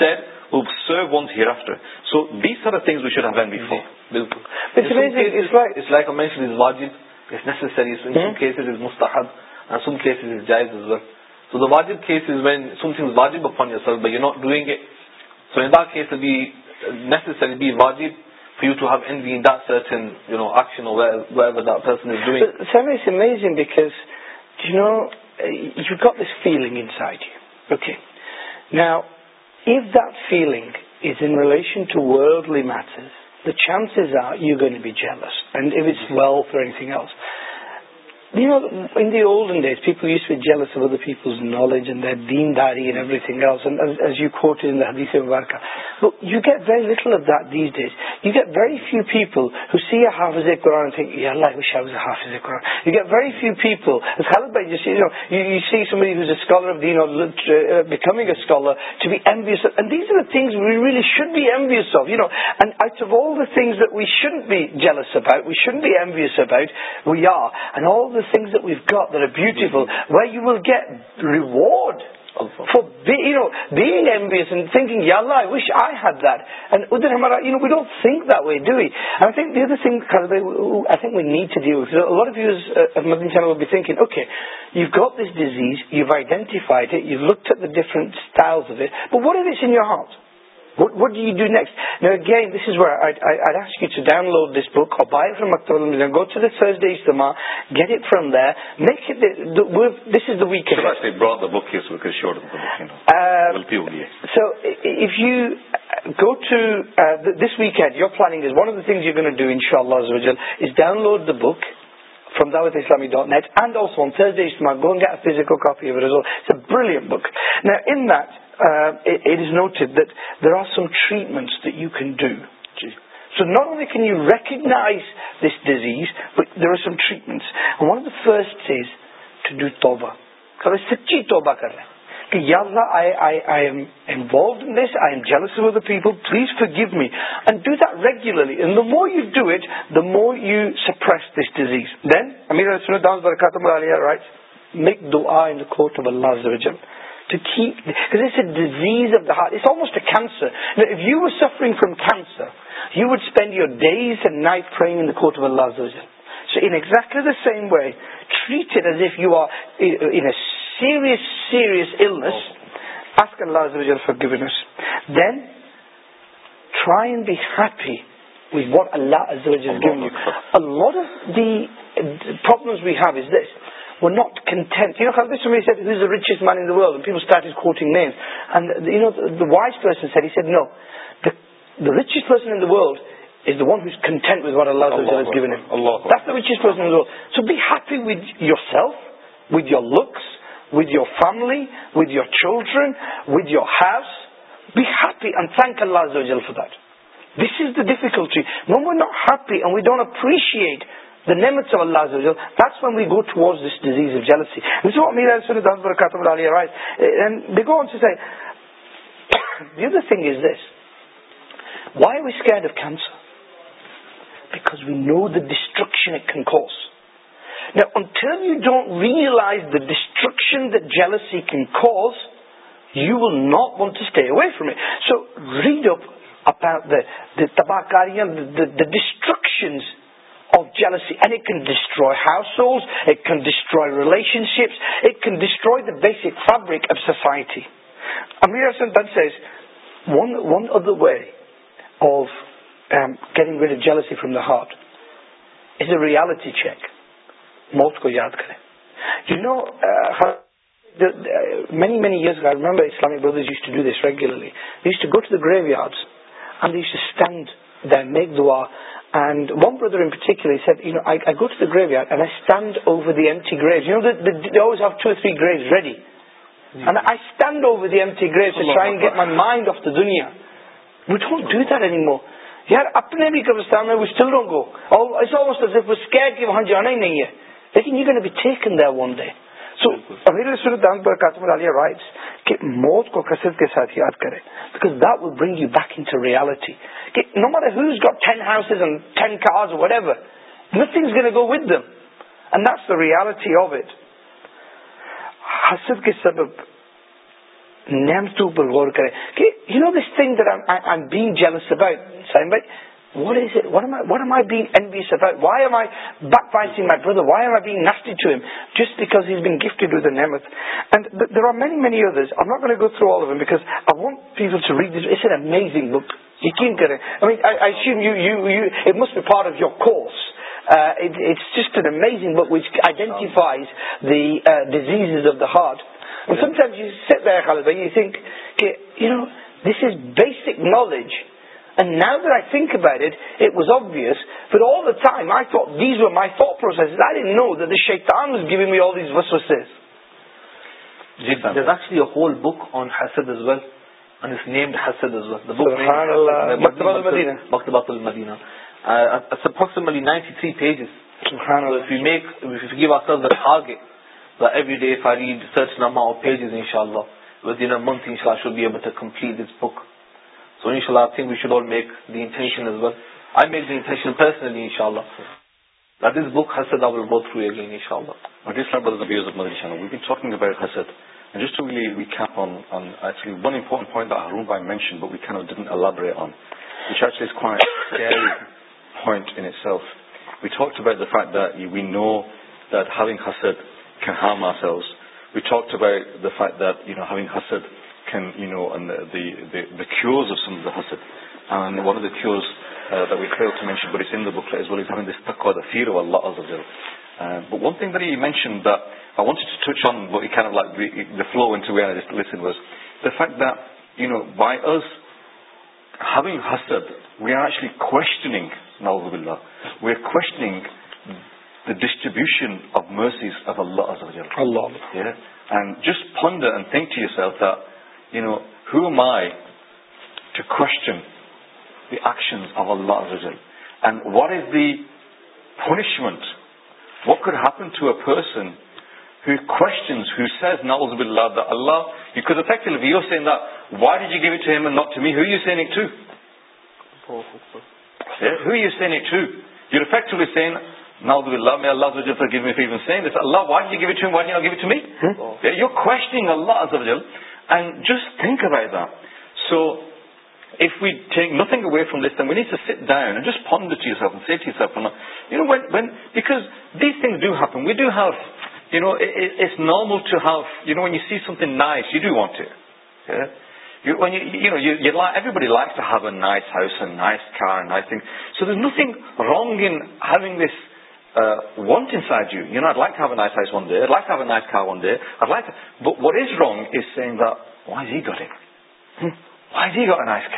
that who serve once hereafter. So these are the things we should have done before. It's, cases, it's, like, it's like I mentioned, it's wajib, it's necessary, so in hmm? some cases it's mustahab, and some cases it's jayiz as well. So the wajib case is when something is wajib upon yourself, but you're not doing it. So in that case, it'll be necessary, be wajib for you to have envy in that certain you know, action or whatever that person is doing. But Sam, it's amazing because, you know, you've got this feeling inside you. Okay. Now, If that feeling is in relation to worldly matters, the chances are you're going to be jealous. And if it's wealth or anything else, in دیول Peoples knowledge اناری get little you get very few پیپلرس we should be jealous اب آئیٹ we should be ambitious things ویس got very beautiful why you will get reward فارو بیگ ambitious I ادھر okay you got this disease you identified you look different ویکف you go to this week your پلانگز one of this do ان شاء اللہ download the book from the with اسلامی book the ائزیز سچیمو this I وا people please to give that regularly more you do it more you سپرز دینا disease of داٹنسرنسرڈ یورز اینڈ نائٹ سو ایگزیکٹلیٹ سیریس بیٹھ گف تھوز نوٹینٹ so be happy with yourself with your looks with your family with your children with your ہیوز be ہیپیلس is the difficulty Vim we not happy we don't appreciate jealousy not want stay away from it so ریڈا ڈسٹرکشنز jealousy from the heart a reality check موت کو اپنے بھی S جانا ہی نہیں ہے لیکن یہ کہنا کو کثرت کے ساتھ یاد کرے no matter who's got 10 houses and 10 cars or whatever, nothing's going to go with them. And that's the reality of it. حسد کے سبب نعمتوں پر غور کریں کہ you know this thing them being jealous about سائن بھائی what is what am I being an بی سفائی why am I but fine see my brother why am I being نسٹ ٹو ایم just because he's been gift to the نیمت and there are many many others I not go through all um because I want people to read this it's an amazing book یقین کریں for of your کوچ identifies of the ہارٹائز no this is basic knowledge and never I think was ابو knows gives well and it's named Hasad as well. The book Subhanallah. Maktabat al-Madinah. Uh, it's approximately 93 pages. Subhanallah. So if we make, if we give ourselves a target, that every day if I read a certain amount of pages, inshallah, within a month, inshallah, I should be able to complete this book. So inshallah, I think we should all make the intention as well. I made the intention personally, inshallah. That this book, Hasad, I will go through again, inshallah. My dear brothers and viewers of Channel, we've been talking about Hasad. And just to really recap on, on actually one important point that Harun Bhai mentioned, but we kind of didn't elaborate on, which actually is quite a scary point in itself. We talked about the fact that we know that having hasad can harm ourselves. We talked about the fact that you know, having hasad can, you know, and the, the, the cures of some of the hasad. And one of the cures uh, that we failed to mention, but it's in the booklet as well, is having this taqwa, the fear of Allah, wing mention flows no by ارز we are questioning نولہ we are questioning the distribution of mercies and جس fund think to you self the you know who my to question آشن او اللہ what is the punishment Vuitton to a پسنٹنگ just think the so nothing away from just from the چیز آپ نو when when بک دیسنوس normal to have when you see something nice nothing wrong انوس want you you ن like was wrongs the wine good admit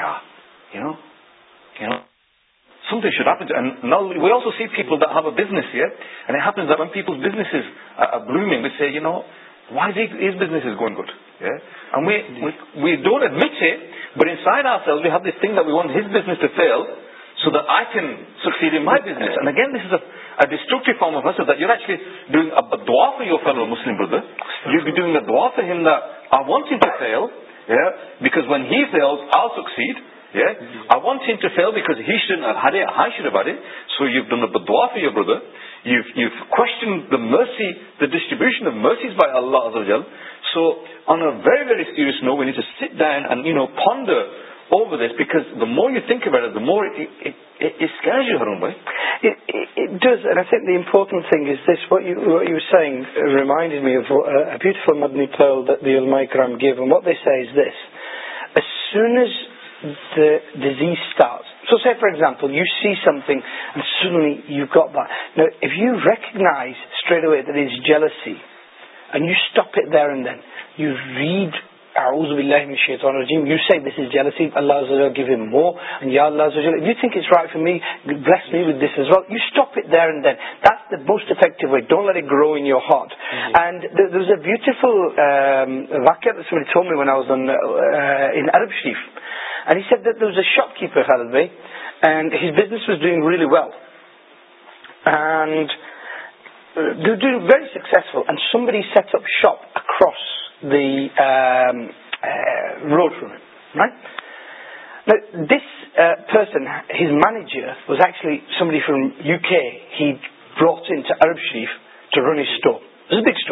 but signs business I think so see my business form of Delhi doing you for Muslim دفاف the I want same to feel because one he a so set یار I want book so بردرچن mercy the distribution mercies by اللہ جل so honorary very serious no when set then and you know phone داور this back مورنک more important thing is this remind sons the disease society for example you see something if you recognise street way this jealousy and you stuff then then you read اعوذ باللہ من الشیطان الرجیم you say this is jealousy Allah Azza wa give him more and Ya Allah Azza wa if you think it's right for me bless me with this as well you stop it there and then that's the most effective way don't let it grow in your heart mm -hmm. and there, there was a beautiful um, واقعہ that somebody told me when I was on uh, in Arab Sharif and he said that there was a shopkeeper Khalid Bey and his business was doing really well and they were doing very successful and somebody set up shop across road فروس پیز مینجولی عرب شریف to رونی اسٹوریت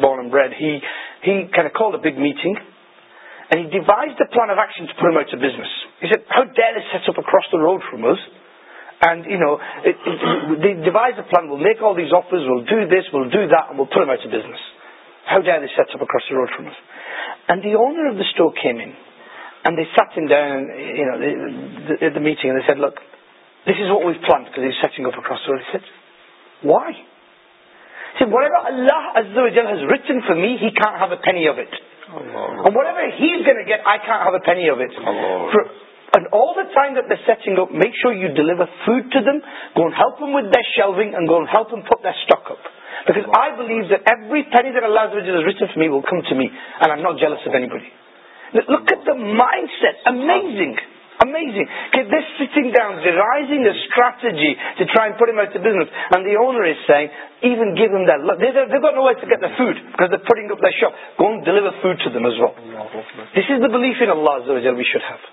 born bread کالگ meeting road فرومز and you know it, it, they devise a plan we'll make all these offers we'll do this we'll do that and we'll put them out of business how dare they set up across the road from us and the owner of the store came in and they sat him down you know the, the, at the meeting and they said look this is what we've planned because he's setting up across the road he said why? he said whatever Allah has written for me he can't have a penny of it Allah. and whatever he's going to get I can't have a penny of it Allah. Make شم وت گوپر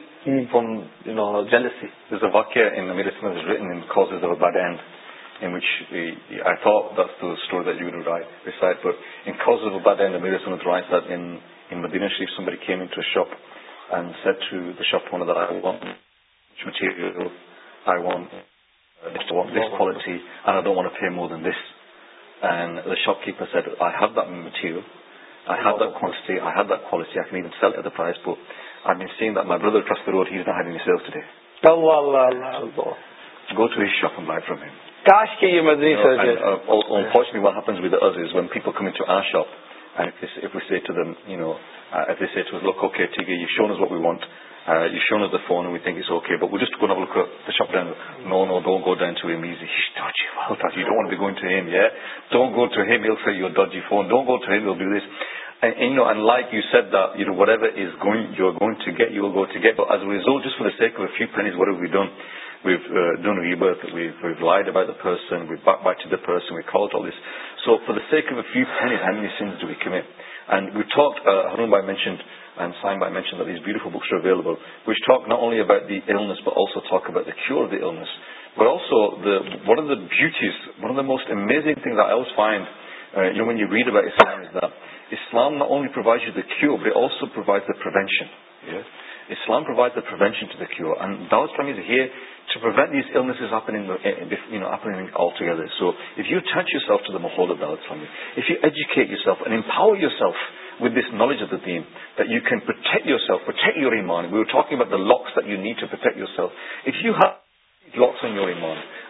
shop دال cell پو گوس shop فرمفارچنس ٹھیک ہے and in like you set دور is going you are going to get you over to get ways فورڈنس so far the second we تھک mentioned sign by مینشنفل بکس ویس تھاک not only by the ear what is that of the most amazing I was find Wade بائیس the Islam نا only provide to دیو ویٹ also provides the prevention Islam provides the prevention to داڈ داود out so if you join yourself to the محول داوت سوامی if you educate yourself yourself with this knowledge of the تیم you can protect yourself protect your امانڈ we will talk about the locks you need to protect yourself if you ہیوکس on your ایمانڈ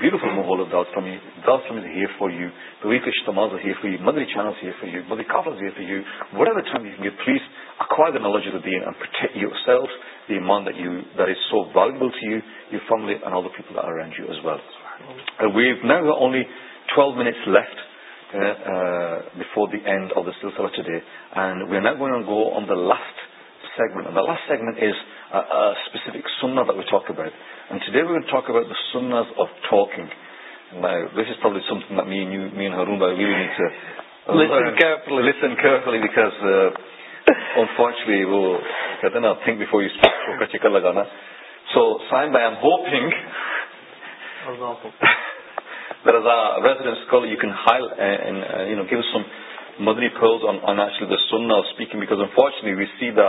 beautiful محول from from ہیارلی twelve minutes left before the end of داسٹر day and we نیٹ go on the last segment the last segment is specific سمنا due talk ابؤٹنگ لگانا so sign I am who some مدری فرزلی بیکازلی وی سی دا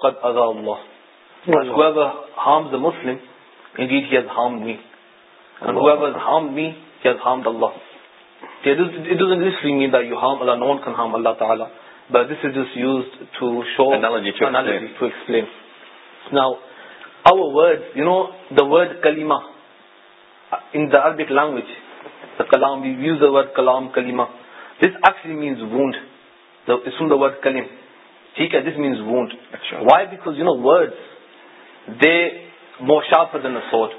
فقد ازا اللہ حامد مسلم indeed he has harmed me and whoever has harmed me he has harmed Allah it doesn't literally mean that you harm Allah no one can harm Allah Ta'ala but this is just used to show analogy to, analogy explain. to explain now our words you know the word kalima in the Arabic language the kalam we use the word kalam kalima this actually means wound so it's from the word kalim ٹھیک ہے this means wound why because you know word they مو shop then a suit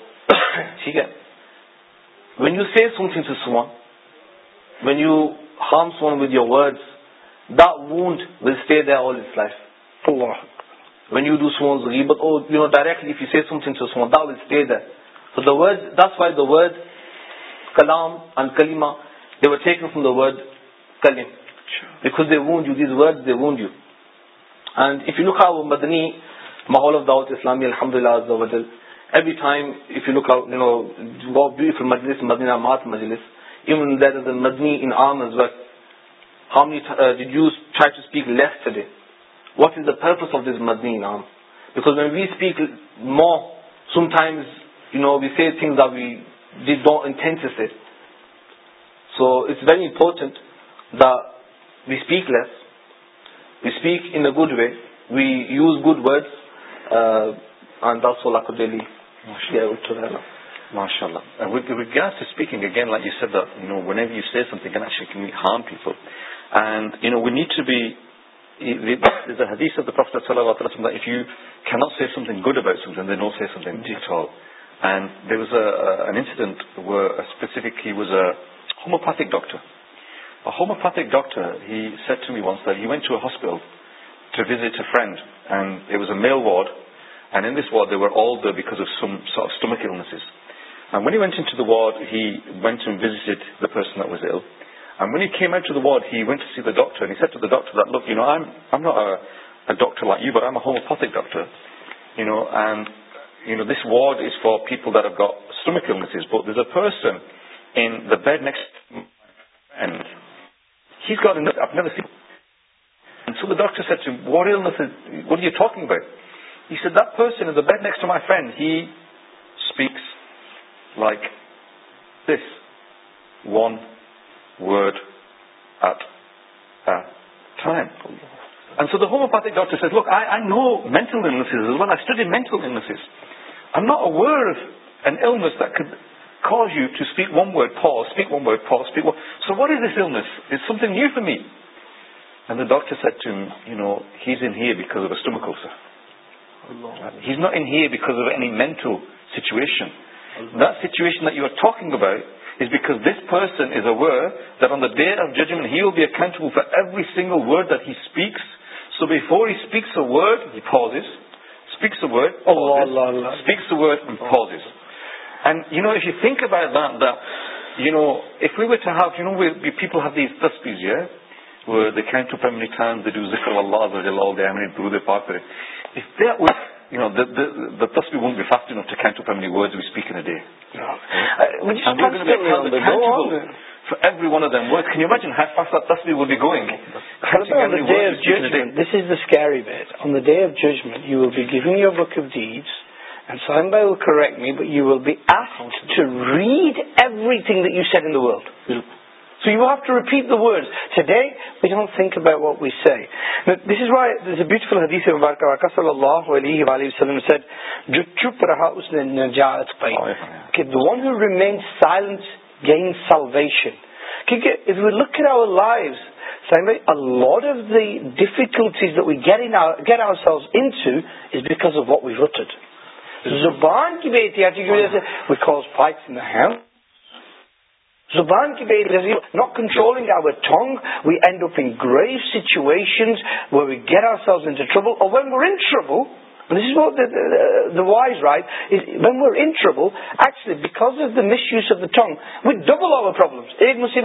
ٹھیک ہے when you see something so soon when you harm soon with your word the wound will stay there all this life when you do soon you know directly see something so soon the will stay there so the word this why the word کلام and کلیما they were taken from the word کلیم because they wound you these word they wound you and او مدنی ماحول of داود اسلامی الحمد للہ what is the پیز مدنی very important the we speak less we speak in good way we use good وڈسنگ دیر ویز انٹ especially was a homeopathic doctor homeopathic doctors went to hospital to visit فرینڈکس منی وینسن ٹوڈنڈ منی سیٹ ٹوٹر homeopathic doctor پیپلکل like this one word at so دومیوپی doctors نوڈ and ایل how you to speak وم وڈک وم وڈک سوٹنس new to میڈر has not only مینٹو situation you are talking because this person is a that on the day of judgement بیٹو فور ایوری سنگل وڈ اسپیس سو بیکس and you know you think you not people جو چپ رہا اس نے نجات پائیٹ you ریمینٹ کی زبان کی بے احتیاطی کی وجہ سے بیکاز فائٹس ان ہینڈ زبان کی بے احتیاطی not controlling our tongue we end up in grave situation we get ourselves in trouble over your in trouble وائز ر ٹنگ وسیبت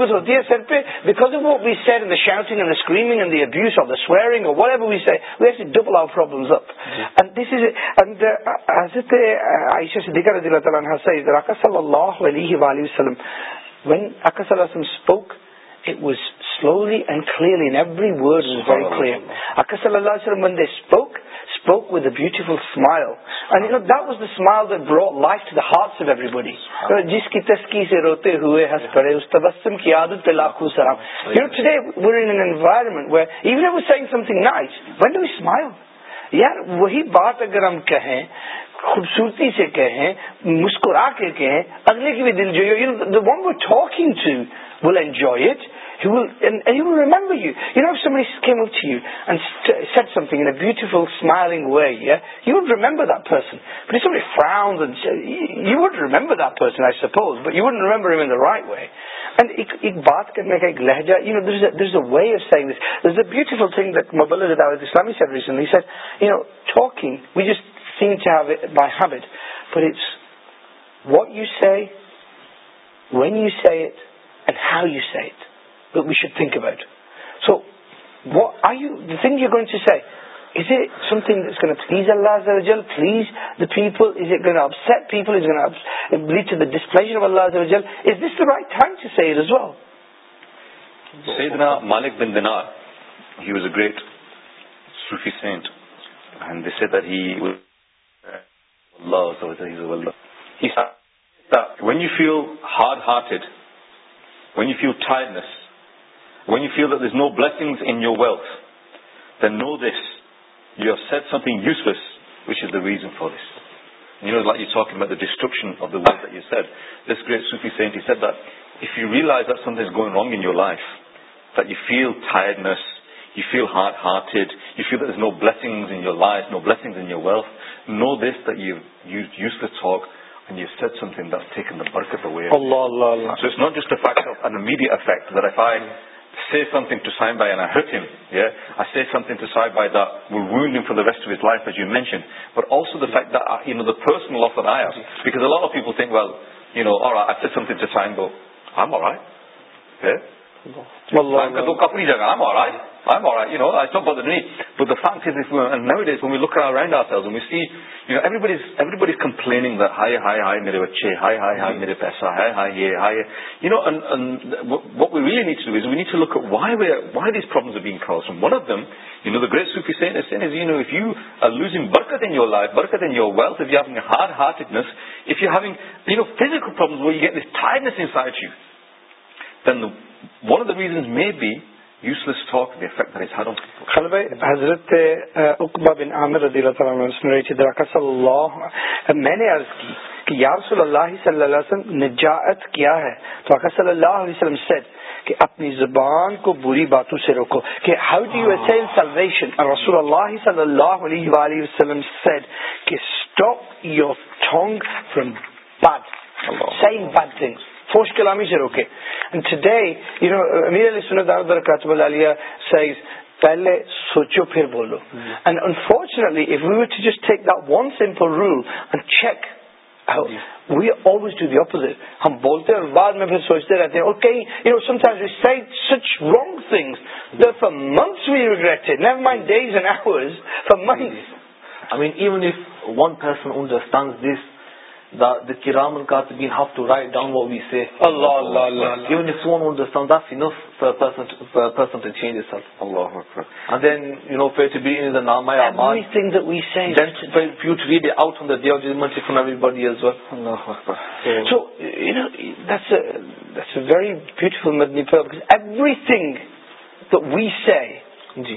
spoke with a beautiful smile. And you know, that was the smile that brought life to the hearts of everybody. You know, جس کی تسکی سے روتے ہوئے ہنس پڑے اس تبسم کی عادت پہ لاکھوں سلام You know, today we're in an environment where even if we're saying something nice, when do we smile? یار وہی بات اگر ہم کہیں خوبصورتی سے کہیں مسکرا کے کہیں اگلے کی بھی دل جو one who talking to will enjoy it who will, and, and he will remember you. You know, if somebody came up to you and st- said something in a beautiful, smiling way, yeah, you would remember that person. But if somebody frowned and said, you, you would remember that person, I suppose, but you wouldn't remember him in the right way. And ik baat kan make ik lehja. You know, there's a, there's a way of saying this. There's a beautiful thing that Mubala Dawud Islami said recently. He said, you know, talking, we just seem to have it by habit, but it's what you say, when you say it, and how you say it. We should think about so what are you think you گنٹ a please Allah please reach دلکریٹ when you فی الڈ one you you ٹائی this when you feel this no blessing in your wealth the no this you your set something useless which is the reason for this by دکشنائز دمن going wrong in your life do feel تھائڈنس you feel hearted you feel this no blessing your life no blessing your wealth no this this and you set something say something to sign by anything see something to sign by the ویڈ فرسٹن but also دسنیک well they Allah Allah. Allah. Allah. Allah. Allah. I'm alright. I'm alright. You know, it's not bothering me. But the fact is, if we, and nowadays when we look around ourselves and we see, you know, everybody's, everybody's complaining that, hi, hi, hi, mere bache, hi, hi, hi, mere paisa, hi, hi, ye, hi. You know, and, and what we really need to do is we need to look at why, we're, why these problems are being caused. And one of them, you know, the great Sufi saying is, saying is, you know, if you are losing barakat in your life, barakat in your wealth, if you're having hard-heartedness, if you're having, you know, physical problems where you get this tiredness inside you, then the ونزن میں حضرت میں نے عرض کی نجات کیا ہے تو اپنی زبان کو بری باتوں سے روکو کہ رسول اللہ اللہ صلی علیہ وآلہ وسلم کہ فوش کلامی سے روکے ٹوڈے یو نو امیر علی سنت دار درکاتب العالیہ سائز پہلے سوچو پھر بولو and unfortunately if you to just take the one simple rule and check we always to the opposite ہم بولتے ہیں اور بعد میں پھر سوچتے رہتے ہیں اور کئی you know sometimes we said such wrong things that for months we regretted never mind days and hours for months I mean even if one person understands this رام کار ڈاؤنوٹ بی نام آئیڈ آؤٹرینگ we شے جی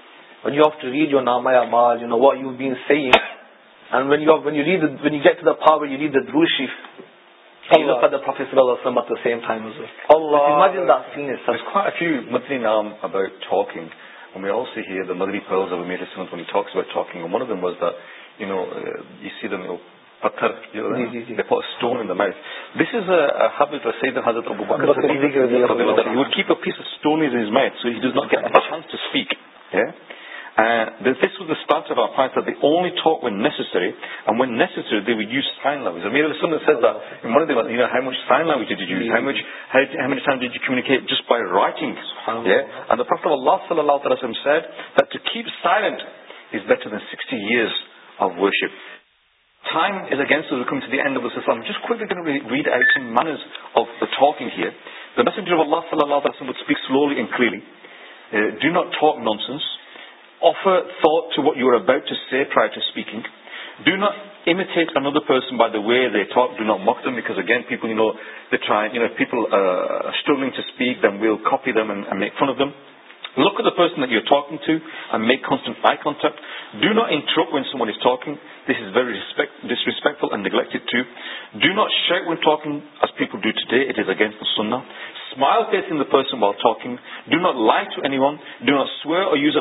one you have to read you نام آج no ویڈ وین یو ریڈ یو ریڈیسرز not talk Uh, this was the start of our fight that they only talked when necessary, and when necessary, they would use sign language. I mean, there was someone that said that in one of them, you know, how much sign language did you use? How, much, how, how many times did you communicate just by writing? Yeah? And the Prophet of Allah said that to keep silent is better than 60 years of worship. Time is against us. We're coming to the end of this Islam. I'm just quickly going to re read out some manners of the talking here. The Messenger of Allah would speak slowly and clearly. Uh, do not talk nonsense. Offer thought to what you are about to say prior to speaking. Do not imitate another person by the way they talk. Do not mock them, because again, people, they try, if people uh, are struggling to speak, then we'll copy them and make fun of them. Look at the person that you're talking to and make constant eye contact. Do not interrupt when someone is talking. This is very respect disrespectful and neglected to D not شے what talking people do today it is against سنا smile piece in the person we not like to ایس do not swear your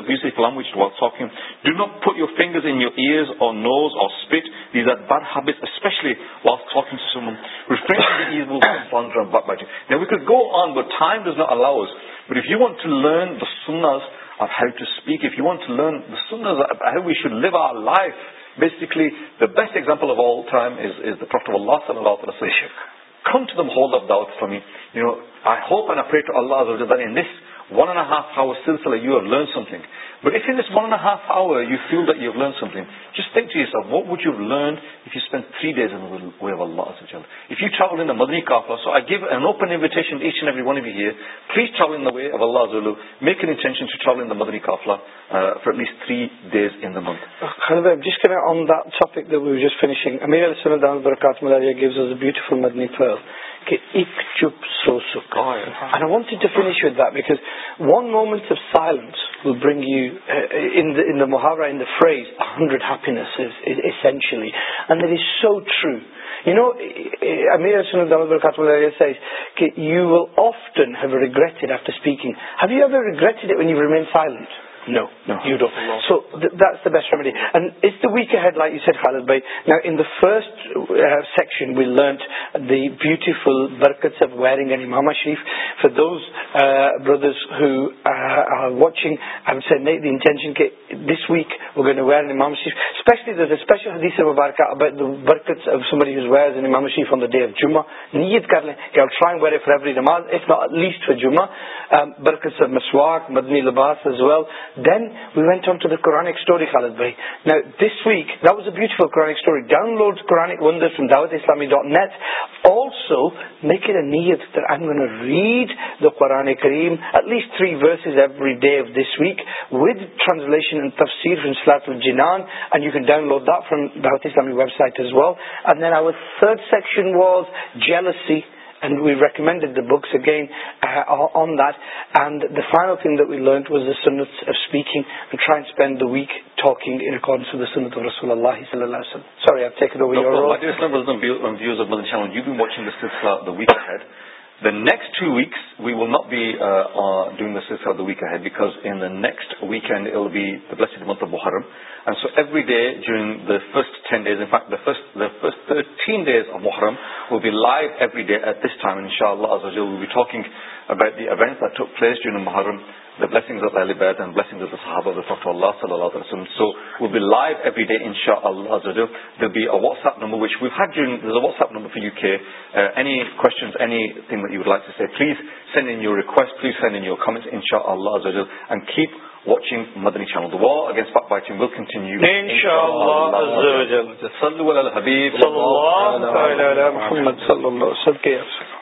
fingers in your ears or nose or basically the best example of آلک one and half آورن something but one and half آورنگ جس چیز of what would you لنف spend three days in way you ٹرا in مدنی کافل so I give opinion please travel in way وزلو make انشن in مدری for at least three days انتھ جس محاورا in hundred happiness essentials so true you noise آفٹنڈ آفٹرنٹ فسٹ سیكشن وی لنڈیفلكنگ ماما شریف شریف شریف آنگری نماز دین وی وینٹ بھائی کریم with translation and we recommended books اگینڈ the final we لن وزنگ try spend the week talking enough the سن رسول اللہ صلی اللہ ویکنگ the next two weeks we will not be during the sex انکسٹ week and will بیس امت محرم اینڈ سو ایوری ڈے جو فسٹ ٹین ڈیز انٹ first first days Muharram will be live every day at this time ان شاء اللہ will be talking the events place during Muharram so be live every day ان شاء اللہ questions please send in your request please send in your comment ان شاء اللہ keep watching